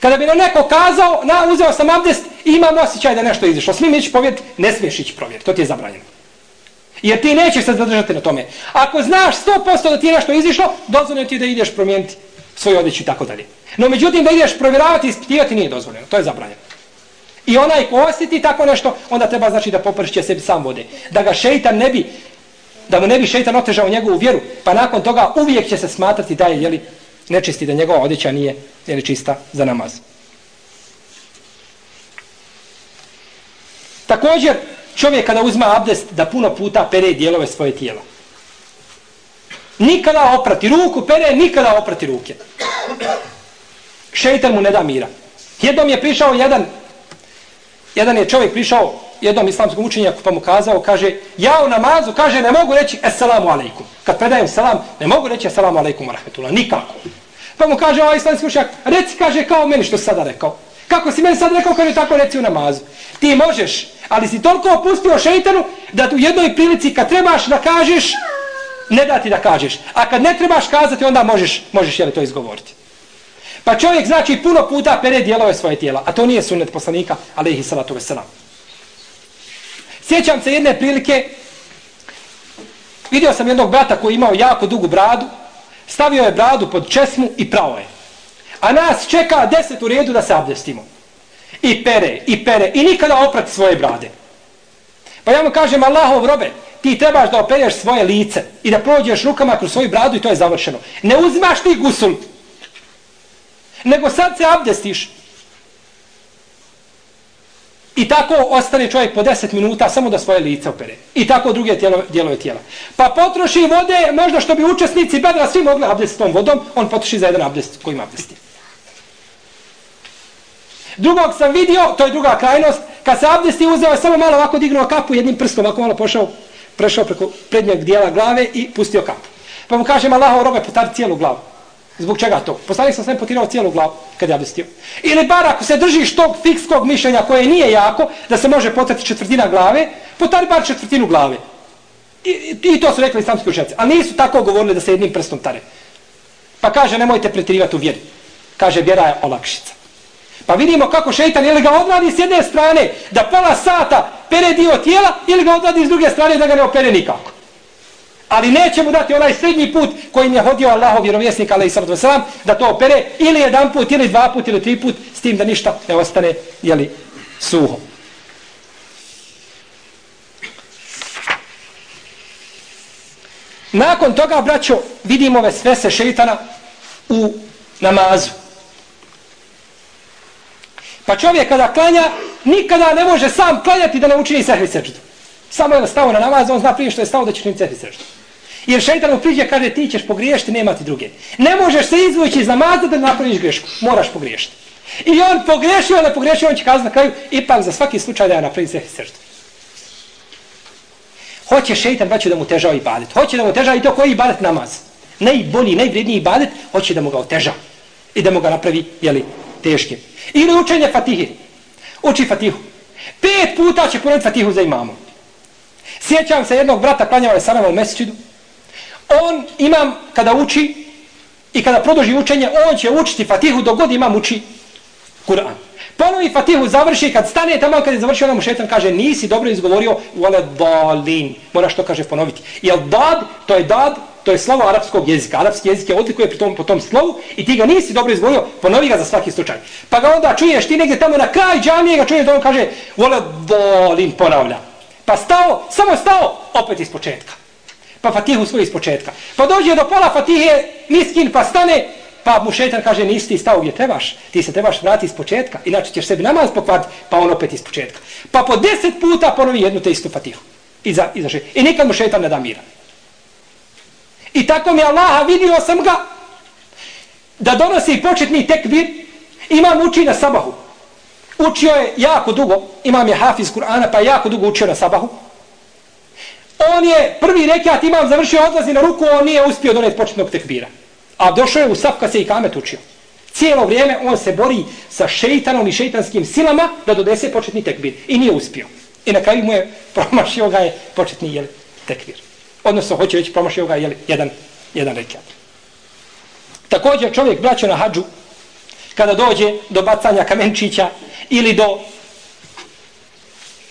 Kada bi nam neko kazao, na, uzeo sam abdest i imam osjećaj da nešto izišlo. Smim ići povjeriti? Ne smiješ ići provjeriti. To ti je zabranjeno. Jer ti nećeš se zadržati na tome. Ako znaš 100% da ti je nešto izišlo, dozvoljeno ti da ideš promijeniti svoju odjeću i tako dalje. No međutim da ideš provjeravati i ispitivati nije dozvoljeno. To je zabranjeno. I onaj ko osjeti tako nešto, onda treba znači da popršće sebi sam vode. Da ga šeitan ne bi, da mu ne bi šeitan otežao njegovu vjeru, pa nakon toga uvijek će se smatrati da je jeli, nečisti, da njegova odjeća nije jeli, čista za namaz. Također, čovjek kada uzma abdest da puno puta pere dijelove svoje tijela. Nikada oprati ruku, pere, nikada oprati ruke. Šeitan mu ne da mira. Jednom je prišao jedan, jedan je čovjek prišao jednom islamskom učenjaku pa mu kazao, kaže, ja u namazu, kaže, ne mogu reći assalamu alaikum. Kad predajem salam, ne mogu reći assalamu alaikum rahmetullah, nikako. Pa mu kaže ovaj islamski učenjak, reci, kaže, kao meni što sada rekao. Kako si meni sad rekao, kaže, tako reci u namazu. Ti možeš, ali si toliko opustio šeitanu da u jednoj prilici kad trebaš da kažeš, ne da ti da kažeš. A kad ne trebaš kazati, onda možeš, možeš jeli to izgovoriti. Pa čovjek znači puno puta pere dijelove svoje tijela, a to nije sunnet poslanika, alaihi salatu veselam. Sjećam se jedne prilike, vidio sam jednog brata koji imao jako dugu bradu, stavio je bradu pod česmu i pravo je. A nas čeka deset u redu da se abdestimo. I pere, i pere, i nikada oprati svoje brade. Pa ja mu kažem, Allahov robe, ti trebaš da opereš svoje lice i da prođeš rukama kroz svoju bradu i to je završeno. Ne uzimaš ti gusul, nego sad se abdestiš. I tako ostane čovjek po 10 minuta samo da svoje lice opere. I tako druge tijelo, dijelove tijela. Pa potroši vode, možda što bi učesnici bedra svi mogli abdest tom vodom, on potroši za jedan abdest kojim abdesti. Drugog sam vidio, to je druga krajnost, kad se abdesti uzeo, samo malo ovako dignuo kapu jednim prstom, ovako malo pošao, prešao preko prednjeg dijela glave i pustio kapu. Pa mu kažem, Allaho robe, potari cijelu glavu. Zbog čega to? Poslanik sam sve potirao cijelu glavu kad je abdestio. Ili bar ako se držiš tog fikskog mišljenja koje nije jako, da se može potrati četvrtina glave, potari bar četvrtinu glave. I, i to su rekli islamski učenjaci. Ali nisu tako govorili da se jednim prstom tare. Pa kaže, nemojte pretirivati u vjeri. Kaže, vjera je olakšica. Pa vidimo kako šeitan ili ga odradi s jedne strane da pola sata pere dio tijela ili ga odradi s druge strane da ga ne opere nikako. Ali neće mu dati onaj srednji put kojim je hodio Allahov vjerovjesnik ali sallatu wasalam da to opere ili jedan put ili dva put ili tri put s tim da ništa ne ostane jeli, suho. Nakon toga, braćo, vidimo ove sve se šeitana u namazu. Pa čovjek kada klanja, nikada ne može sam klanjati da ne učini sehvi seždu. Samo je stao na namaz, on zna prije što je stao da će učiniti sehvi seždu. Jer šeitan mu priđe, kaže ti ćeš pogriješiti, nema ti druge. Ne možeš se izvući iz namaza da napraviš grešku. Moraš pogriješiti. I on pogrešio, ali pogrešio, on će kazati na kraju, ipak za svaki slučaj da ja napravim sehvi seždu. Hoće šeitan, braću, da mu težao ibadet. Hoće da mu težao i to koji ibadet namaz. Najbolji, najvredniji ibadet, hoće da mu ga oteža. I da mu ga napravi, jeli, teške. Ili učenje fatihe. Uči fatihu. Pet puta će ponoviti fatihu za imamom. Sjećam se jednog brata, klanjava je sa u mesčidu. On, imam, kada uči i kada produži učenje, on će učiti fatihu dok god imam uči Kur'an. Ponovi fatihu završi, kad stane tamo, kad je završio, onda mu šetan kaže, nisi dobro izgovorio, vole dalin. Moraš to, kaže, ponoviti. Jel dad, to je dad, to je slovo arapskog jezika. Arapski jezik je odlikuje pri tom, po tom slovu i ti ga nisi dobro izgovorio, ponovi ga za svaki slučaj. Pa ga onda čuješ ti negdje tamo na kraj džamije ga čuješ da on kaže vole dalin ponavlja. Pa stao, samo stao, opet iz početka. Pa fatihu svoj iz početka. Pa dođe do pola fatihe, miskin, pa stane, pa mu šetan kaže nisi ti stao gdje trebaš. Ti se trebaš vratiti iz početka, inače ćeš sebi namaz pokvariti, pa on opet iz početka. Pa po deset puta ponovi jednu te istu fatihu. I za šetan. I nikad mu šetan ne da mira. I tako mi Allaha vidio sam ga da donosi početni tekbir, imam uči na sabahu. Učio je jako dugo, imam je hafiz Kur'ana, pa je jako dugo učio na sabahu. On je prvi rekat imam završio odlazi na ruku, on nije uspio doneti početnog tekbira. A došao je u saf kad se i kamet učio. Cijelo vrijeme on se bori sa šeitanom i šeitanskim silama da dodese početni tekbir. I nije uspio. I na kraju mu je promašio ga je početni jel, tekbir. Odnosno, hoće reći, promašio ga jel, jedan, jedan rekat. Također čovjek braćo na hađu, kada dođe do bacanja kamenčića ili do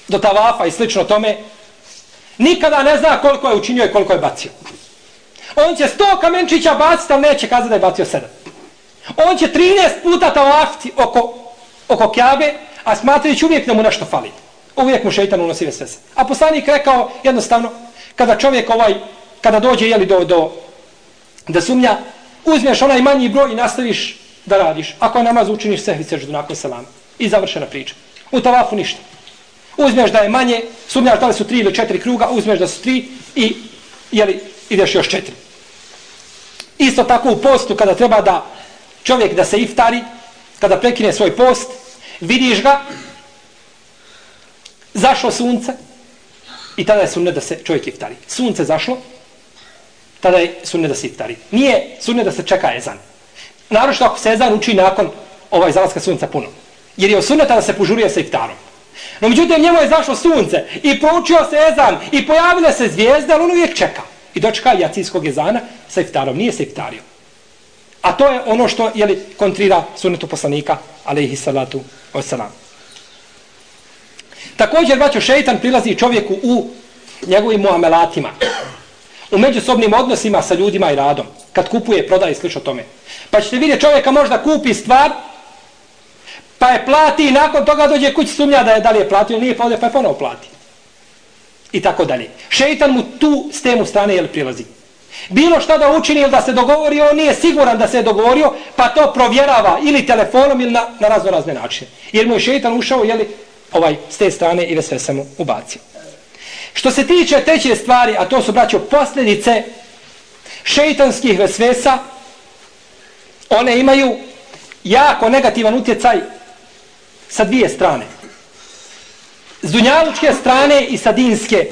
do tavafa i slično tome, nikada ne zna koliko je učinio i koliko je bacio. On će sto kamenčića baciti, ali neće kazati da je bacio sedam. On će 13 puta tavafiti oko, oko kjabe, a smatrajući uvijek da mu nešto fali. Uvijek mu šeitan unosi ve sve. A poslanik rekao jednostavno, kada čovjek ovaj, kada dođe jeli, do, do, da sumnja, uzmeš onaj manji broj i nastaviš da radiš. Ako namaz učiniš, sehvi seždu nakon selama. I završena priča. U tavafu ništa. Uzmeš da je manje, sumnjaš da li su tri ili četiri kruga, uzmeš da su tri i jeli, ideš još četiri. Isto tako u postu kada treba da čovjek da se iftari, kada prekine svoj post, vidiš ga, zašlo sunce i tada je sunne da se čovjek iftari. Sunce zašlo, tada je sunne da se iftari. Nije sunne da se čeka ezan. Naravno ako se ezan uči nakon ovaj zalaska sunca puno. Jer je o da se požuruje sa iftarom. No međutim njemu je zašlo sunce i proučio se ezan i pojavile se zvijezde, ali on uvijek čeka. I dočeka jacijskog ezana sa iftarom. Nije se iftario. A to je ono što jeli, kontrira sunetu poslanika, alaihi salatu wasalam. Također, braćo, šeitan prilazi čovjeku u njegovim muamelatima. U međusobnim odnosima sa ljudima i radom. Kad kupuje, prodaje i slično tome. Pa ćete vidjeti čovjeka možda kupi stvar, pa je plati i nakon toga dođe kući sumnja da je da li je platio ili nije, pa ode pa je ponovo plati. I tako dalje. Šeitan mu tu s temu strane jel prilazi. Bilo šta da učini ili da se dogovori, on nije siguran da se je dogovorio, pa to provjerava ili telefonom ili na, na razno razne načine. Jer mu je šeitan ušao, jeli, ovaj, s te strane i sve samo mu ubacio. Što se tiče treće stvari, a to su, braćo, posljedice šeitanskih vesvesa, one imaju jako negativan utjecaj sa dvije strane. S dunjalučke strane i sa dinske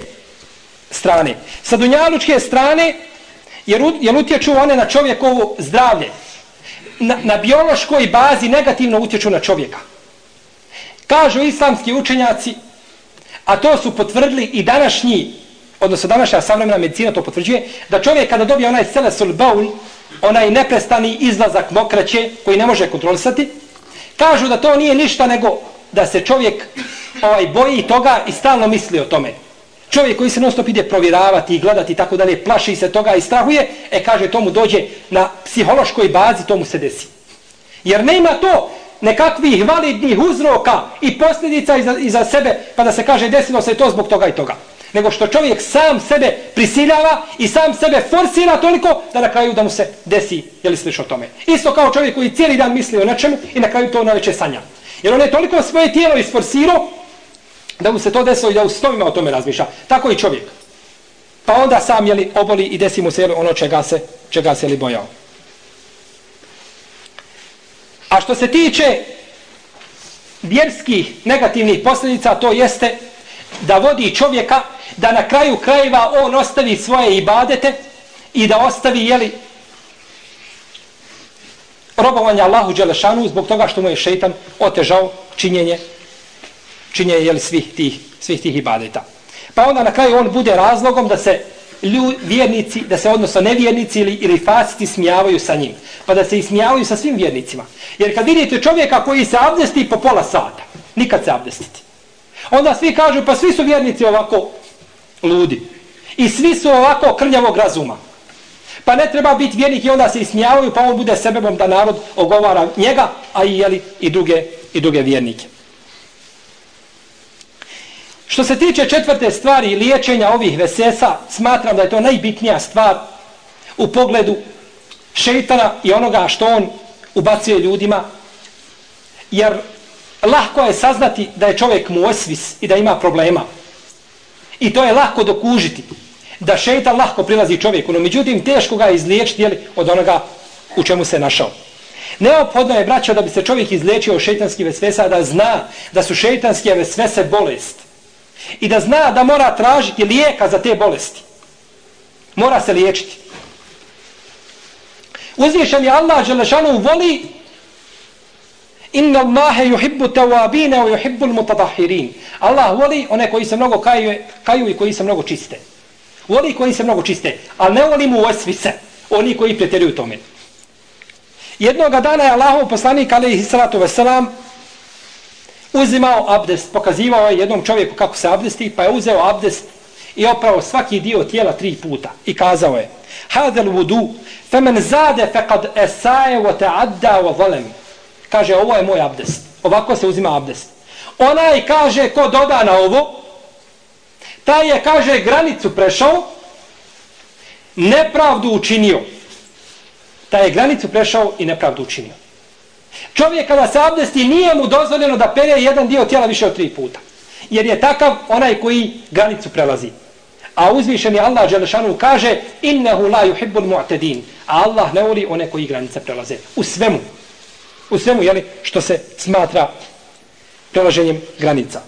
strane. Sa dunjalučke strane, jer, jer utječu one na čovjekovo zdravlje. Na, na biološkoj bazi negativno utječu na čovjeka. Kažu islamski učenjaci, a to su potvrdili i današnji, odnosno današnja savremena medicina to potvrđuje, da čovjek kada dobije onaj selesul baul, onaj neprestani izlazak mokraće koji ne može kontrolisati, kažu da to nije ništa nego da se čovjek ovaj boji toga i stalno misli o tome. Čovjek koji se non stop ide provjeravati i gledati tako dalje, plaši se toga i strahuje, e kaže tomu dođe na psihološkoj bazi, tomu se desi. Jer nema to nekakvih validnih uzroka i posljedica iza, iza sebe, pa da se kaže desilo se to zbog toga i toga. Nego što čovjek sam sebe prisiljava i sam sebe forsira toliko da na kraju da mu se desi, je li slično o tome. Isto kao čovjek koji cijeli dan misli o nečemu i na kraju to na veće sanja. Jer on je toliko svoje tijelo isforsirao da mu se to desilo i da u snovima o tome razmišlja. Tako i čovjek. Pa onda sam jeli, oboli i desi mu se jeli, ono čega se, čega se li bojao. A što se tiče vjerskih negativnih posljedica, to jeste da vodi čovjeka da na kraju krajeva on ostavi svoje ibadete i da ostavi jeli, robovanje Allahu Đelešanu zbog toga što mu je šeitan otežao činjenje činjenje jeli, svih, tih, svih tih ibadeta. Pa onda na kraju on bude razlogom da se lju, vjernici, da se odnosno nevjernici ili, ili fasiti smijavaju sa njim. Pa da se ismijavaju sa svim vjernicima. Jer kad vidite čovjeka koji se abdesti po pola sata, nikad se abdestiti. Onda svi kažu, pa svi su vjernici ovako ludi. I svi su ovako krnjavog razuma. Pa ne treba biti vjernik i onda se ismijavaju, pa on bude sebebom da narod ogovara njega, a i, jeli, i, druge, i druge vjernike. Što se tiče četvrte stvari liječenja ovih vesesa, smatram da je to najbitnija stvar u pogledu šeitana i onoga što on ubacuje ljudima, jer lahko je saznati da je čovjek mu osvis i da ima problema. I to je lahko dokužiti, da šeitan lahko prilazi čovjeku, no međutim teško ga je izliječiti jeli, od onoga u čemu se našao. Neophodno je, braćo, da bi se čovjek izliječio od šeitanskih vesvesa, da zna da su šeitanske vesvese bolest. I da zna da mora tražiti lijeka za te bolesti. Mora se liječiti. Uzvišen je Allah Želešanu voli Inna Allahe yuhibbu tawabine wa yuhibbu mutatahirin. Allah voli one koji se mnogo kaju, kaju i koji se mnogo čiste. Voli koji se mnogo čiste, ali ne voli mu osvise, oni koji pretjeruju tome. Jednog dana je Allahov poslanik, alaihi salatu wasalam, uzimao abdest, pokazivao je jednom čovjeku kako se abdesti, pa je uzeo abdest i opravo svaki dio tijela tri puta i kazao je Hadel vudu, femen zade fekad esaje wa ta'adda wa zalem. Kaže, ovo je moj abdest. Ovako se uzima abdest. Onaj kaže, ko doda na ovo, taj je, kaže, granicu prešao, nepravdu učinio. Taj je granicu prešao i nepravdu učinio. Čovjek kada se abdesti nije mu dozvoljeno da pere jedan dio tijela više od tri puta. Jer je takav onaj koji granicu prelazi. A uzvišeni Allah Đelešanu kaže innehu la yuhibbul mu'tedin. A Allah ne voli one koji granice prelaze. U svemu. U svemu, jeli, što se smatra prelaženjem granica.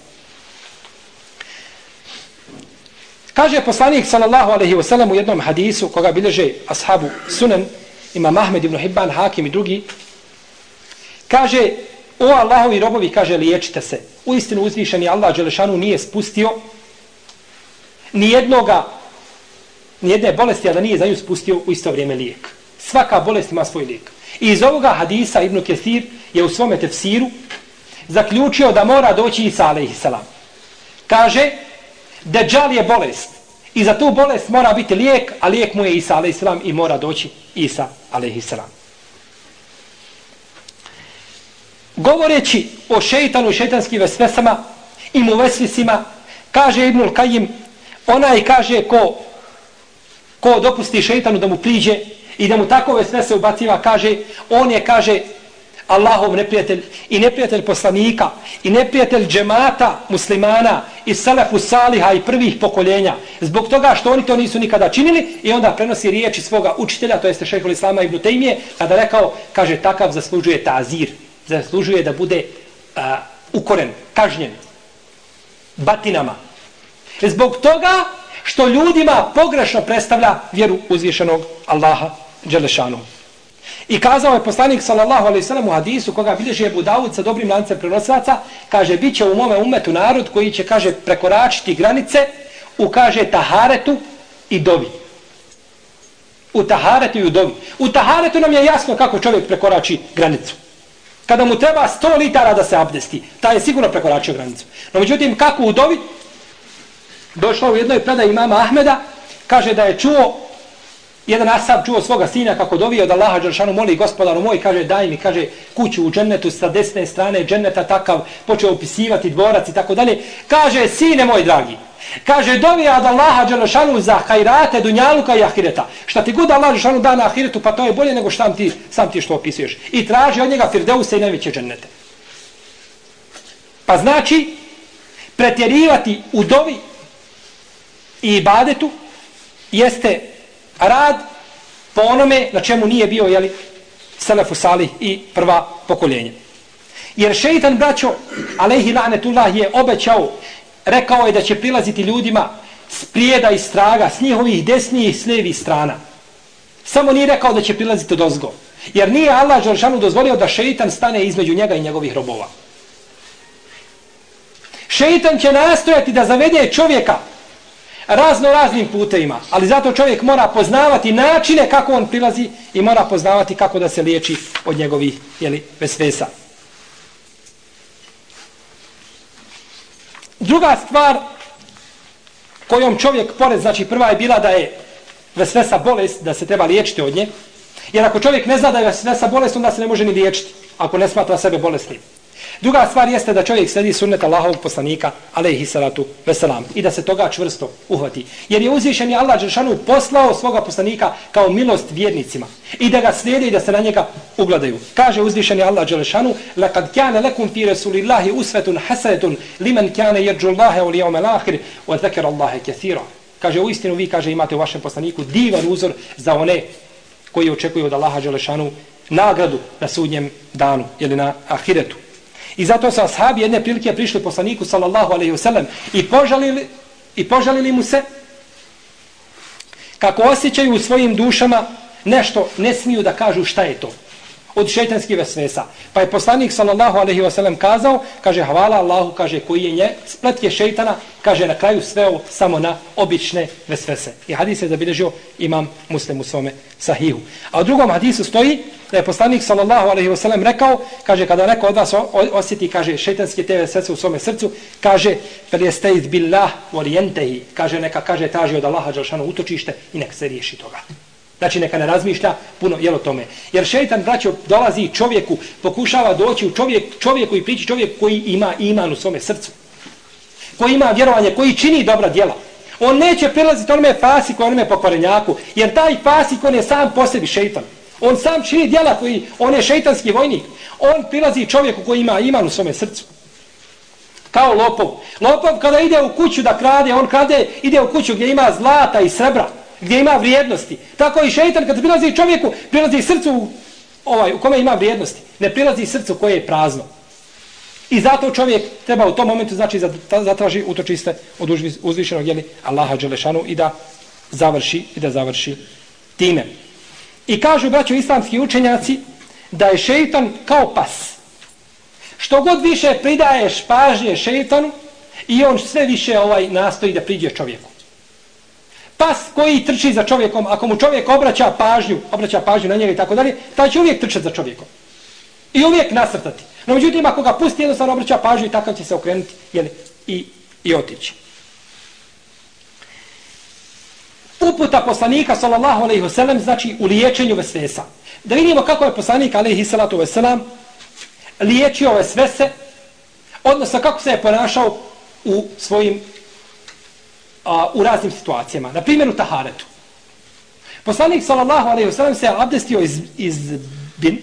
Kaže poslanik sallallahu alaihi wa sallam u jednom hadisu koga bilježe ashabu sunan ima Mahmed ibn Hibban, Hakim i drugi kaže o Allahovi robovi kaže liječite se. U istinu uzvišeni Allah Đelešanu nije spustio ni jednoga ni jedne bolesti a da nije za nju spustio u isto vrijeme lijek. Svaka bolest ima svoj lijek i iz ovoga hadisa Ibn Kesir je u svome tefsiru zaključio da mora doći Isa a.s. kaže Deđal je bolest. I za tu bolest mora biti lijek, a lijek mu je Isa a.s. i mora doći Isa a.s. Govoreći o šeitanu šeitanskim vesvesama i mu vesvisima, kaže Ibnul Kajim, onaj kaže ko, ko dopusti šeitanu da mu priđe i da mu takove sve se ubaciva, kaže, on je, kaže, Allahov neprijatelj i neprijatelj poslanika i neprijatelj džemata muslimana i salafu saliha i prvih pokoljenja. Zbog toga što oni to nisu nikada činili i onda prenosi riječi svoga učitelja, to jeste šehol Islama ibn Tejmije, kada pa rekao, kaže, takav zaslužuje tazir, zaslužuje da bude a, ukoren, kažnjen, batinama. Zbog toga što ljudima pogrešno predstavlja vjeru uzvišenog Allaha Đelešanu. I kazao je poslanik sallallahu alejhi ve sellem u hadisu koga bilježi Abu Davud sa dobrim lancem prenosilaca, kaže biće u mome umetu narod koji će kaže prekoračiti granice u kaže taharetu i dovi. U taharetu i u dovi. U taharetu nam je jasno kako čovjek prekorači granicu. Kada mu treba 100 litara da se abdesti, taj je sigurno prekoračio granicu. No međutim, kako u dovi, došlo u jednoj predaji imama Ahmeda, kaže da je čuo jedan asab čuo svoga sina kako dovio da Allaha Đeršanu moli gospodaru moj, kaže daj mi, kaže kuću u džennetu sa desne strane dženneta takav, počeo opisivati dvorac i tako dalje. Kaže, sine moj dragi, kaže dovija od Allaha Đeršanu za hajrate dunjaluka i ahireta. Šta ti god Allah Đeršanu da na ahiretu, pa to je bolje nego šta ti, sam ti što opisuješ. I traži od njega firdeuse i najveće džennete. Pa znači, pretjerivati u dovi i ibadetu jeste rad po onome na čemu nije bio jeli, Selefu Salih i prva pokoljenja. Jer šeitan, braćo, alaihi la'netullah, je obećao, rekao je da će prilaziti ljudima s prijeda i straga, s njihovih desnijih i slijevih strana. Samo nije rekao da će prilaziti od ozgo. Jer nije Allah Žaršanu dozvolio da šeitan stane između njega i njegovih robova. Šeitan će nastojati da zavede čovjeka razno raznim putevima, ali zato čovjek mora poznavati načine kako on prilazi i mora poznavati kako da se liječi od njegovih jeli, vesvesa. Druga stvar kojom čovjek pored, znači prva je bila da je vesvesa bolest, da se treba liječiti od nje. Jer ako čovjek ne zna da je vesvesa bolest, onda se ne može ni liječiti, ako ne smatra sebe bolestnim. Druga stvar jeste da čovjek sledi sunnet Allahovog poslanika, alejhi salatu veselam, i da se toga čvrsto uhvati. Jer je uzvišen je Allah Đeršanu poslao svoga poslanika kao milost vjernicima i da ga slijede i da se na njega ugledaju. Kaže uzvišen je Allah Đeršanu, لَقَدْ كَانَ لَكُمْ فِي رَسُولِ اللَّهِ أُسْفَةٌ حَسَيَةٌ لِمَنْ كَانَ يَرْجُ اللَّهَ وَلِيَوْمَ الْآخِرِ وَذَكَرَ اللَّهَ كَثِيرًا Kaže, u istinu vi, kaže, imate u vašem poslaniku divan uzor za one koji očekuju od Allaha Đelešanu nagradu na sudnjem danu ili na ahiretu. I zato su ashabi jedne prilike prišli poslaniku sallallahu alaihi wasallam i požalili, i požalili mu se kako osjećaju u svojim dušama nešto ne smiju da kažu šta je to od šeitanskih vesvesa. Pa je poslanik sallallahu alejhi ve sellem kazao, kaže hvala Allahu, kaže koji je nje, spletke šejtana, kaže na kraju sveo samo na obične vesvese. I hadis je zabilježio imam muslim u svome sahihu. A u drugom hadisu stoji da je poslanik sallallahu alejhi ve sellem rekao, kaže kada neko od vas osjeti, kaže šejtanske te vesvese u svome srcu, kaže fel yastaiz stejt billah orijentehi, kaže neka kaže traži od Allaha dželšanu utočište i nek se riješi toga. Znači neka ne razmišlja puno jelo tome. Jer šeitan, braćo, dolazi čovjeku, pokušava doći u čovjek, čovjeku i prići čovjek koji ima iman u svome srcu. Koji ima vjerovanje, koji čini dobra djela. On neće prilaziti onome fasiku, onome pokvarenjaku, jer taj fasik on je sam po sebi šeitan. On sam čini djela koji, on je šeitanski vojnik. On prilazi čovjeku koji ima iman u svome srcu. Kao lopov. Lopov kada ide u kuću da krade, on krade, ide u kuću gdje ima zlata i srebra gdje ima vrijednosti. Tako i šeitan kad prilazi čovjeku, prilazi srcu ovaj, u kome ima vrijednosti. Ne prilazi srcu koje je prazno. I zato čovjek treba u tom momentu znači zatraži utočiste od uzvišenog jeli Allaha Đelešanu i da završi i da završi time. I kažu braćo islamski učenjaci da je šeitan kao pas. Što god više pridaješ pažnje šeitanu i on sve više ovaj nastoji da priđe čovjeku. Pas koji trči za čovjekom, ako mu čovjek obraća pažnju, obraća pažnju na njega i tako dalje, taj će uvijek trčati za čovjekom. I uvijek nasrtati. No međutim, ako ga pusti, jednostavno obraća pažnju i takav će se okrenuti jeli, i, i otići. Uputa poslanika, sallallahu alaihi wasallam, znači u liječenju vesvesa. Da vidimo kako je poslanik, alaihi salatu wasallam, liječio vesvese, odnosno kako se je ponašao u svojim a, u raznim situacijama. Na primjeru taharetu. Poslanik sallallahu alejhi ve sellem se abdestio iz, iz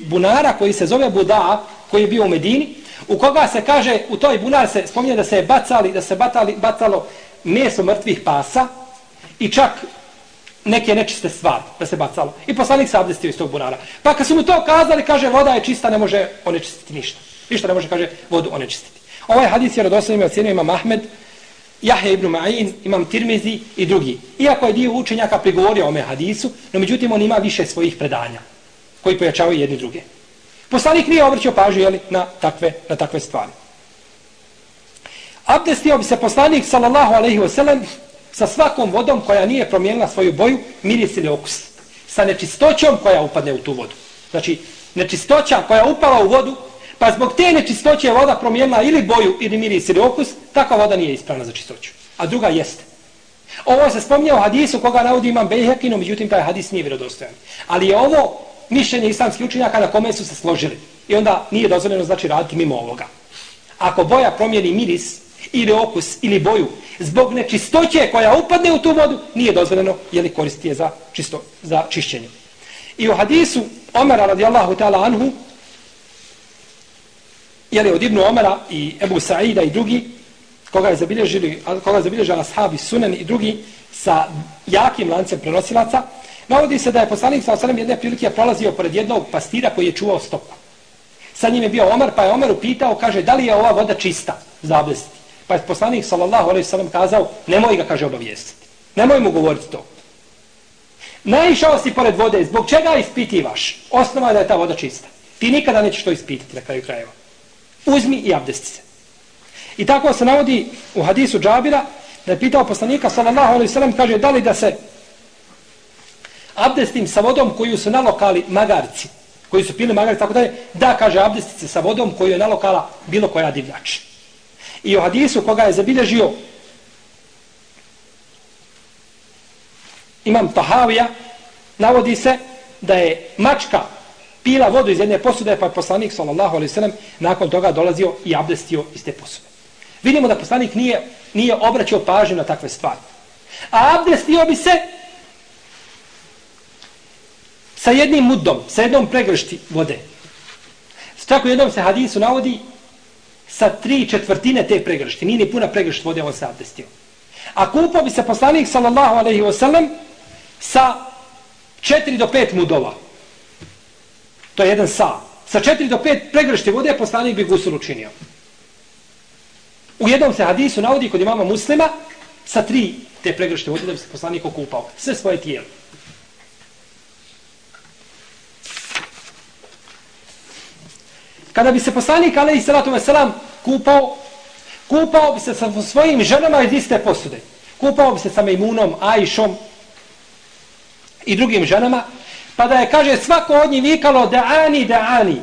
bunara koji se zove Buda, koji je bio u Medini, u koga se kaže, u toj bunar se spominje da se je bacali, da se batali, bacalo meso mrtvih pasa i čak neke nečiste stvari da se bacalo. I poslanik se abdestio iz tog bunara. Pa kad su mu to kazali, kaže, voda je čista, ne može onečistiti ništa. Ništa ne može, kaže, vodu onečistiti. Ovaj hadis je radosljedno cijenio ima Mahmed, Jahja ibn Ma'in, imam Tirmizi i drugi. Iako je dio učenjaka prigovorio ome hadisu, no međutim on ima više svojih predanja koji pojačavaju jedni druge. Poslanik nije obrćao pažu jeli, na, takve, na takve stvari. Abdestio bi se poslanik sallallahu alaihi wasallam sa svakom vodom koja nije promijenila svoju boju, miris ili okus. Sa nečistoćom koja upadne u tu vodu. Znači, nečistoća koja upala u vodu Pa zbog te nečistoće je voda promijenila ili boju ili miris ili okus, takva voda nije ispravna za čistoću. A druga jeste. Ovo se spominje u hadisu koga navodi imam Bejhekinu, međutim taj hadis nije vjerodostojan. Ali je ovo mišljenje islamskih učenjaka na kome su se složili. I onda nije dozvoljeno znači raditi mimo ovoga. Ako boja promijeni miris ili okus ili boju zbog nečistoće koja upadne u tu vodu, nije dozvoljeno je li koristi je za, čisto, za čišćenje. I u hadisu Omara radijallahu ta'ala anhu jeli od Ibnu Omara i Ebu Sa'ida i drugi, koga je zabilježili, koga je zabilježila sahabi Sunan i drugi sa jakim lancem prenosilaca, navodi se da je poslanik sa osanem jedne prilike prolazio pored jednog pastira koji je čuvao stoku. Sa njim je bio Omar, pa je Omar upitao, kaže, da li je ova voda čista za abdesti? Pa je poslanik sallallahu alaihi sallam kazao, nemoj ga, kaže, obavijestiti. Nemoj mu govoriti to. Naišao si pored vode, zbog čega ispitivaš? Osnova je da je ta voda čista. Ti nikada nećeš to ispititi na kraju krajeva uzmi i abdesti se. I tako se navodi u hadisu Džabira, da je pitao poslanika, sallallahu alaihi sallam, kaže, da li da se abdestim sa vodom koju su nalokali magarci, koji su pili magarci, tako da je, da, kaže, abdesti se sa vodom koju je nalokala bilo koja divljač. I u hadisu koga je zabilježio imam Tahavija, navodi se da je mačka pila vodu iz jedne posude, pa je poslanik, sallallahu alaihi sallam, nakon toga dolazio i abdestio iz te posude. Vidimo da poslanik nije, nije obraćao pažnju na takve stvari. A abdestio bi se sa jednim mudom, sa jednom pregršti vode. Čak u jednom se hadisu navodi sa tri četvrtine te pregršti. Nije ni puna pregršt vode, on se abdestio. A kupao bi se poslanik, sallallahu alaihi wasallam, sa četiri do pet mudova. To je jedan sa. Sa četiri do pet pregršte vode poslanik bi gusul učinio. U jednom se hadisu navodi kod imama muslima sa tri te pregršte vode da bi se poslanik okupao. Sve svoje tijelo. Kada bi se poslanik, ali i salatu veselam, kupao, kupao bi se sa svojim ženama iz iste posude. Kupao bi se sa Mejmunom, Ajšom i drugim ženama, pa da je, kaže, svako od njih vikalo deani, deani.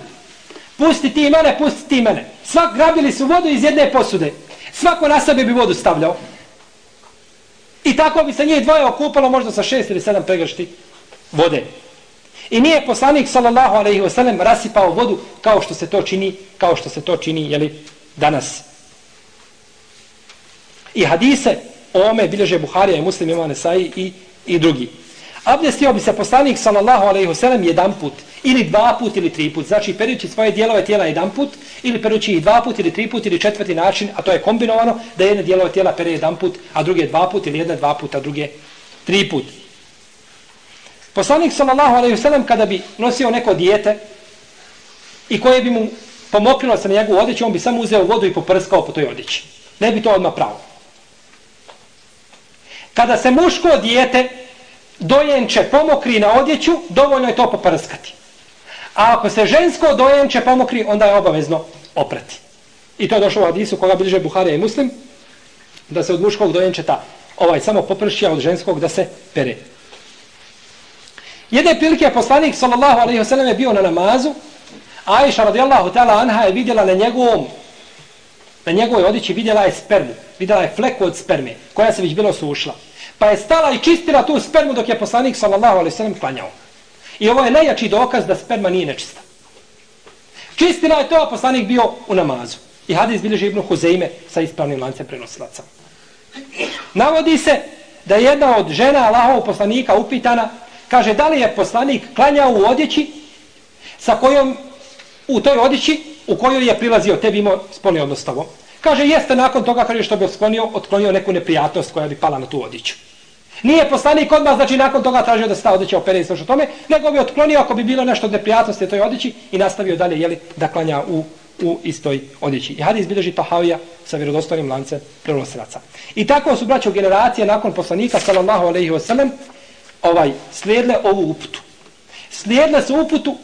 Pusti ti mene, pusti ti mene. Svak grabili su vodu iz jedne posude. Svako na sebe bi vodu stavljao. I tako bi se njih dvoje okupalo možda sa šest ili sedam pregršti vode. I nije poslanik sallallahu alejhi ve sellem rasipao vodu kao što se to čini, kao što se to čini je li danas. I hadise o ome bilježe Buharija i Muslim Imam Nesai i i drugi. Abdestio bi se poslanik sallallahu alejhi ve sellem jedan put ili dva put ili tri put. Znači perući svoje dijelove tijela jedan put ili perući ih dva put ili tri put ili četvrti način, a to je kombinovano da jedne dijelove tijela pere jedan put, a druge dva put ili jedne dva puta, druge tri put. Poslanik sallallahu alejhi ve sellem kada bi nosio neko dijete i koje bi mu pomokrilo sa njegovu odjeću, on bi samo uzeo vodu i poprskao po toj odjeći. Ne bi to odmah pravo. Kada se muško dijete dojenče pomokri na odjeću, dovoljno je to poprskati. A ako se žensko dojenče pomokri, onda je obavezno oprati. I to je došlo u Adisu koga bliže Buharija i Muslim, da se od muškog dojenčeta ovaj samo poprši, a od ženskog da se pere. Jedne prilike poslanik sallallahu alejhi ve sellem je bio na namazu. Aisha radijallahu ta'ala anha je vidjela na njegovom na njegovoj odjeći vidjela je spermu. Vidjela je fleku od sperme koja se već bilo sušla. Pa je stala i čistila tu spermu dok je poslanik sallallahu alaihi sallam klanjao. I ovo je najjači dokaz da sperma nije nečista. Čistila je to, a poslanik bio u namazu. I hadis bilježi Ibnu Huzeime sa ispravnim lancem prenosilaca. Navodi se da je jedna od žena Allahov poslanika upitana Kaže, da li je poslanik klanjao u odjeći sa kojom, u toj odjeći u kojoj je prilazio tebi imao spolni odnos Kaže, jeste nakon toga, kaže, što bi otklonio, otklonio neku neprijatnost koja bi pala na tu odjeću. Nije poslanik odmah, znači nakon toga tražio da se ta odjeća opere i što tome, nego bi otklonio ako bi bilo nešto od neprijatnosti toj odjeći i nastavio dalje, jeli, da klanja u, u istoj odjeći. I hadis bilježi Tahavija sa vjerodostojnim lancem prenosilaca. I tako su braćo generacije nakon poslanika, sallallahu alaihi ve sellem ovaj slijedle ovu uputu. Slijedle su uputu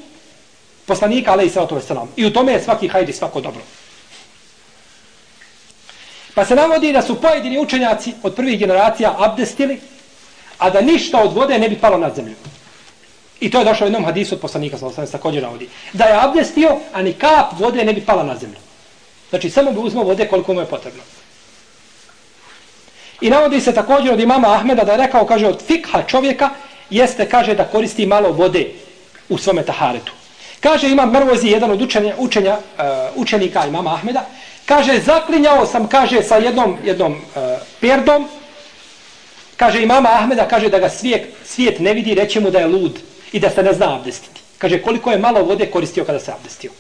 poslanika alejhi salatu vesselam. I u tome je svaki hajdi svako dobro. Pa se navodi da su pojedini učenjaci od prvih generacija abdestili, a da ništa od vode ne bi palo na zemlju. I to je došlo u jednom hadisu od poslanika, sallallahu alejhi također navodi. Da je abdestio, a ni kap vode ne bi pala na zemlju. Znači, samo bi uzmao vode koliko mu je potrebno. I navodi se također od imama Ahmeda da je rekao, kaže, od fikha čovjeka jeste, kaže, da koristi malo vode u svome taharetu. Kaže, ima Mervozi, jedan od učenja, učenja, uh, učenika imama Ahmeda, kaže, zaklinjao sam, kaže, sa jednom, jednom e, uh, perdom, kaže, imama Ahmeda, kaže, da ga svijet, svijet ne vidi, reće mu da je lud i da se ne zna abdestiti. Kaže, koliko je malo vode koristio kada se abdestio.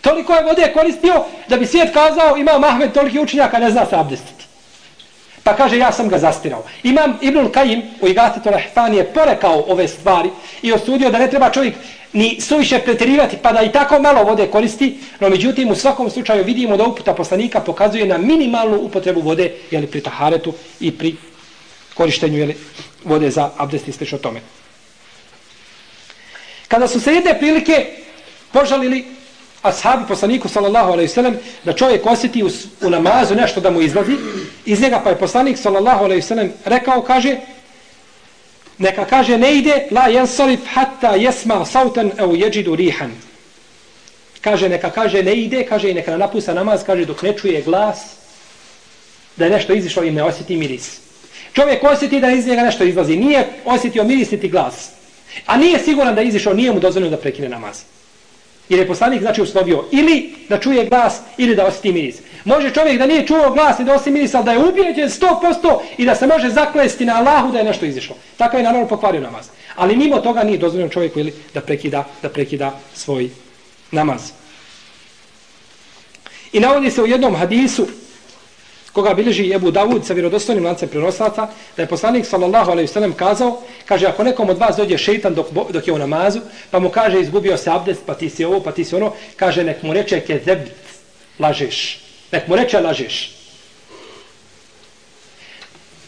Toliko je vode koristio da bi svijet kazao, imam Ahmed toliki učenjaka, ne zna se abdestiti. Pa kaže, ja sam ga zastirao. Imam Ibnul Kajim u Igatetu Rahfan je porekao ove stvari i osudio da ne treba čovjek ni suviše pretjerivati pa da i tako malo vode koristi, no međutim u svakom slučaju vidimo da uputa poslanika pokazuje na minimalnu upotrebu vode jeli, pri taharetu i pri korištenju jeli, vode za abdest i slično tome. Kada su se jedne prilike požalili ashabi poslaniku sallallahu alejhi ve sellem da čovjek osjeti u, u namazu nešto da mu izlazi iz njega pa je poslanik sallallahu alejhi ve sellem rekao kaže neka kaže ne ide la yansarif hatta yasma sautan aw yajidu rihan kaže neka kaže ne ide kaže i neka napusa namaz kaže dok ne čuje glas da je nešto izišlo i ne osjeti miris Čovjek osjeti da iz njega nešto izlazi. Nije osjetio miris niti glas. A nije siguran da je izišao, nije mu dozvoljeno da prekine namaz. Jer je poslanik znači uslovio ili da čuje glas ili da osjeti miris. Može čovjek da nije čuo glas i da osjeti miris, ali da je ubijeđen 100% i da se može zaklesti na Allahu da je nešto izišlo. Tako je naravno pokvario namaz. Ali mimo toga nije dozvoljeno čovjeku ili da prekida, da prekida svoj namaz. I navodi se u jednom hadisu koga bilježi Ebu Davud sa vjerodostojnim lancem prenoslaca, da je poslanik sallallahu alejhi ve sellem kazao, kaže, ako nekom od vas dođe šejtan dok, dok je u namazu, pa mu kaže, izgubio se abdest, pa ti si ovo, pa ti si ono, kaže, nek mu reče ke lažeš. Nek mu reče, lažeš.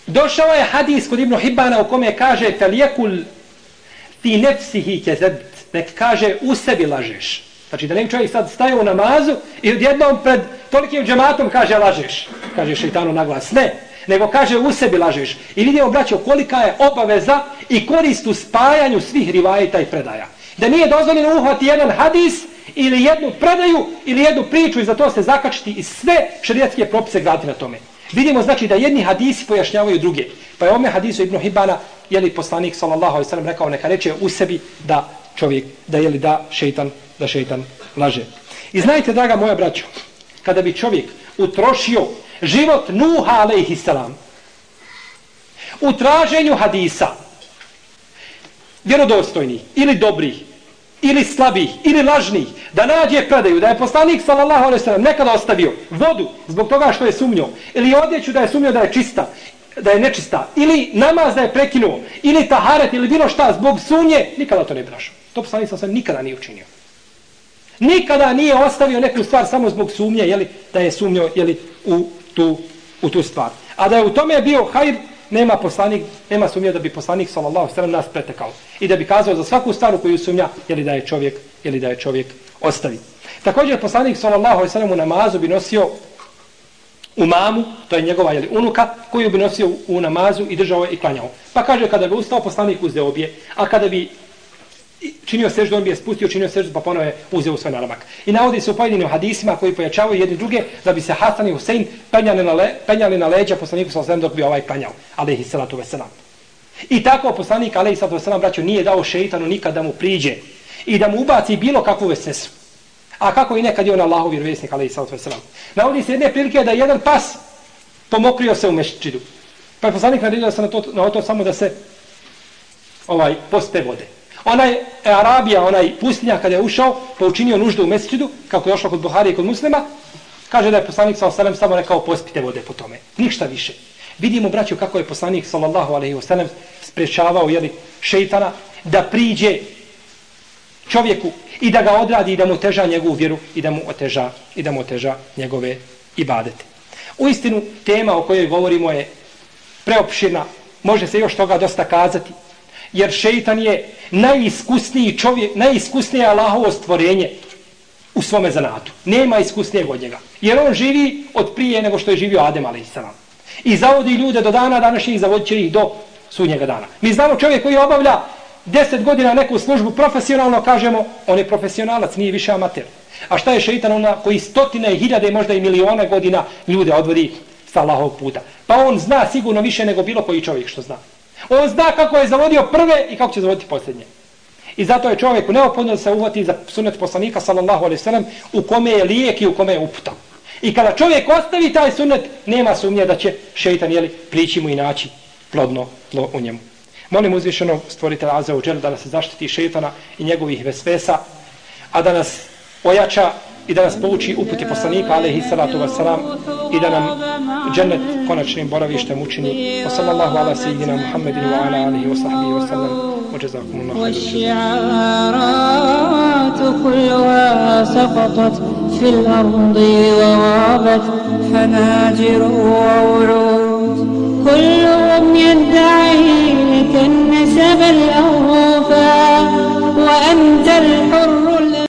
Došao je hadis kod Ibn Hibana u kome kaže, feljekul ti nefsihi kezebt, nek kaže, u sebi lažeš. Znači da ne čovjek sad staje u namazu i odjednom pred tolikim džematom kaže lažeš. Kaže šeitanu na glas. Ne, nego kaže u sebi lažeš. I vidimo, braćo, kolika je obaveza i korist u spajanju svih rivajeta i predaja. Da nije dozvoljeno uhvati jedan hadis ili jednu predaju ili jednu priču i za to se zakačiti i sve šarijetske propise graditi na tome. Vidimo znači da jedni hadisi pojašnjavaju druge. Pa je ome hadisu Ibn Hibana, je li poslanik sallallahu alaihi sallam rekao neka reče u sebi da čovjek, da je li da šeitan da šeitan laže. I znajte, draga moja braćo, kada bi čovjek utrošio život Nuha alaihissalam u traženju hadisa vjerodostojnih ili dobrih ili slabih ili lažnih da nađe predaju da je poslanik sallallahu alaihi sellem nekada ostavio vodu zbog toga što je sumnio ili odjeću da je sumnio da je čista da je nečista ili namaz da je prekinuo ili taharet ili bilo šta zbog sumnje nikada to ne bi našao to poslanik sam nikada nije učinio Nikada nije ostavio neku stvar samo zbog sumnje, jeli, da je sumnio jeli, u, tu, u tu stvar. A da je u tome bio hajr, nema poslanik, nema sumnje da bi poslanik sallallahu sallam nas pretekao. I da bi kazao za svaku stvar koju sumnja, jeli da je čovjek, jeli da je čovjek ostavi. Također poslanik sallallahu sallam u namazu bi nosio u mamu, to je njegova jeli, unuka, koju bi nosio u namazu i držao je i klanjao. Pa kaže kada bi ustao poslanik uzeo obje, a kada bi činio seždu, on bi je spustio, činio seždu, pa ponovo je uzeo svoj naramak. I navodi se u pojedinim hadisima koji pojačavaju jedni druge, da bi se Hasan i Husein penjali na, le, penjali na leđa poslaniku sa dok bi ovaj penjao, alaihi salatu veselam. I tako poslanik, alaihi salatu veselam, braćo, nije dao šeitanu nikad da mu priđe i da mu ubaci bilo kakvu vesesu. A kako i nekad je on Allahov vjerovjesnik, alaihi salatu veselam. Navodi se jedne prilike da jedan pas pomokrio se u meščidu. Pa je poslanik naredio se na to, na to samo da se ovaj poste vode onaj e, Arabija, onaj pustinja kada je ušao, pa učinio nuždu u mesčidu, kako je došlo kod Buhari i kod muslima, kaže da je poslanik s.a.v. samo rekao pospite vode po tome. Ništa više. Vidimo, braćo, kako je poslanik s.a.v. sprečavao jeli, šeitana da priđe čovjeku i da ga odradi i da mu teža njegovu vjeru i da mu oteža, i da mu oteža njegove ibadete. U istinu, tema o kojoj govorimo je preopširna, može se još toga dosta kazati, jer šeitan je najiskusniji čovjek, najiskusnije Allahovo stvorenje u svome zanatu. Nema iskusnijeg od njega. Jer on živi od prije nego što je živio Adem a.s. I zavodi ljude do dana današnjih zavodit će ih do sudnjega dana. Mi znamo čovjek koji obavlja deset godina neku službu profesionalno, kažemo, on je profesionalac, nije više amater. A šta je šeitan ona koji stotine, hiljade, možda i miliona godina ljude odvodi sa Allahovog puta? Pa on zna sigurno više nego bilo koji čovjek što zna. On zna kako je zavodio prve i kako će zavoditi posljednje. I zato je čovjeku neophodno da se uhvati za sunet poslanika sallallahu alaihi sallam u kome je lijek i u kome je uputa. I kada čovjek ostavi taj sunet, nema sumnje da će šeitan jeli, prići mu i naći plodno tlo u njemu. Molim uzvišeno stvoritelja Azza u da nas zaštiti šeitana i njegovih vesvesa, a da nas ojača i da nas pouči uputi poslanika alaihi salatu wasalam i da nam džennet konačnim boravištem učini wa sallallahu ala sejidina Muhammedin wa ala alihi wa sahbihi wa sallam wa jazakum Allah كلها سقطت في الأرض وغابت حناجر ووعود كلهم يدعي كالنسب الأوفى وأنت الحر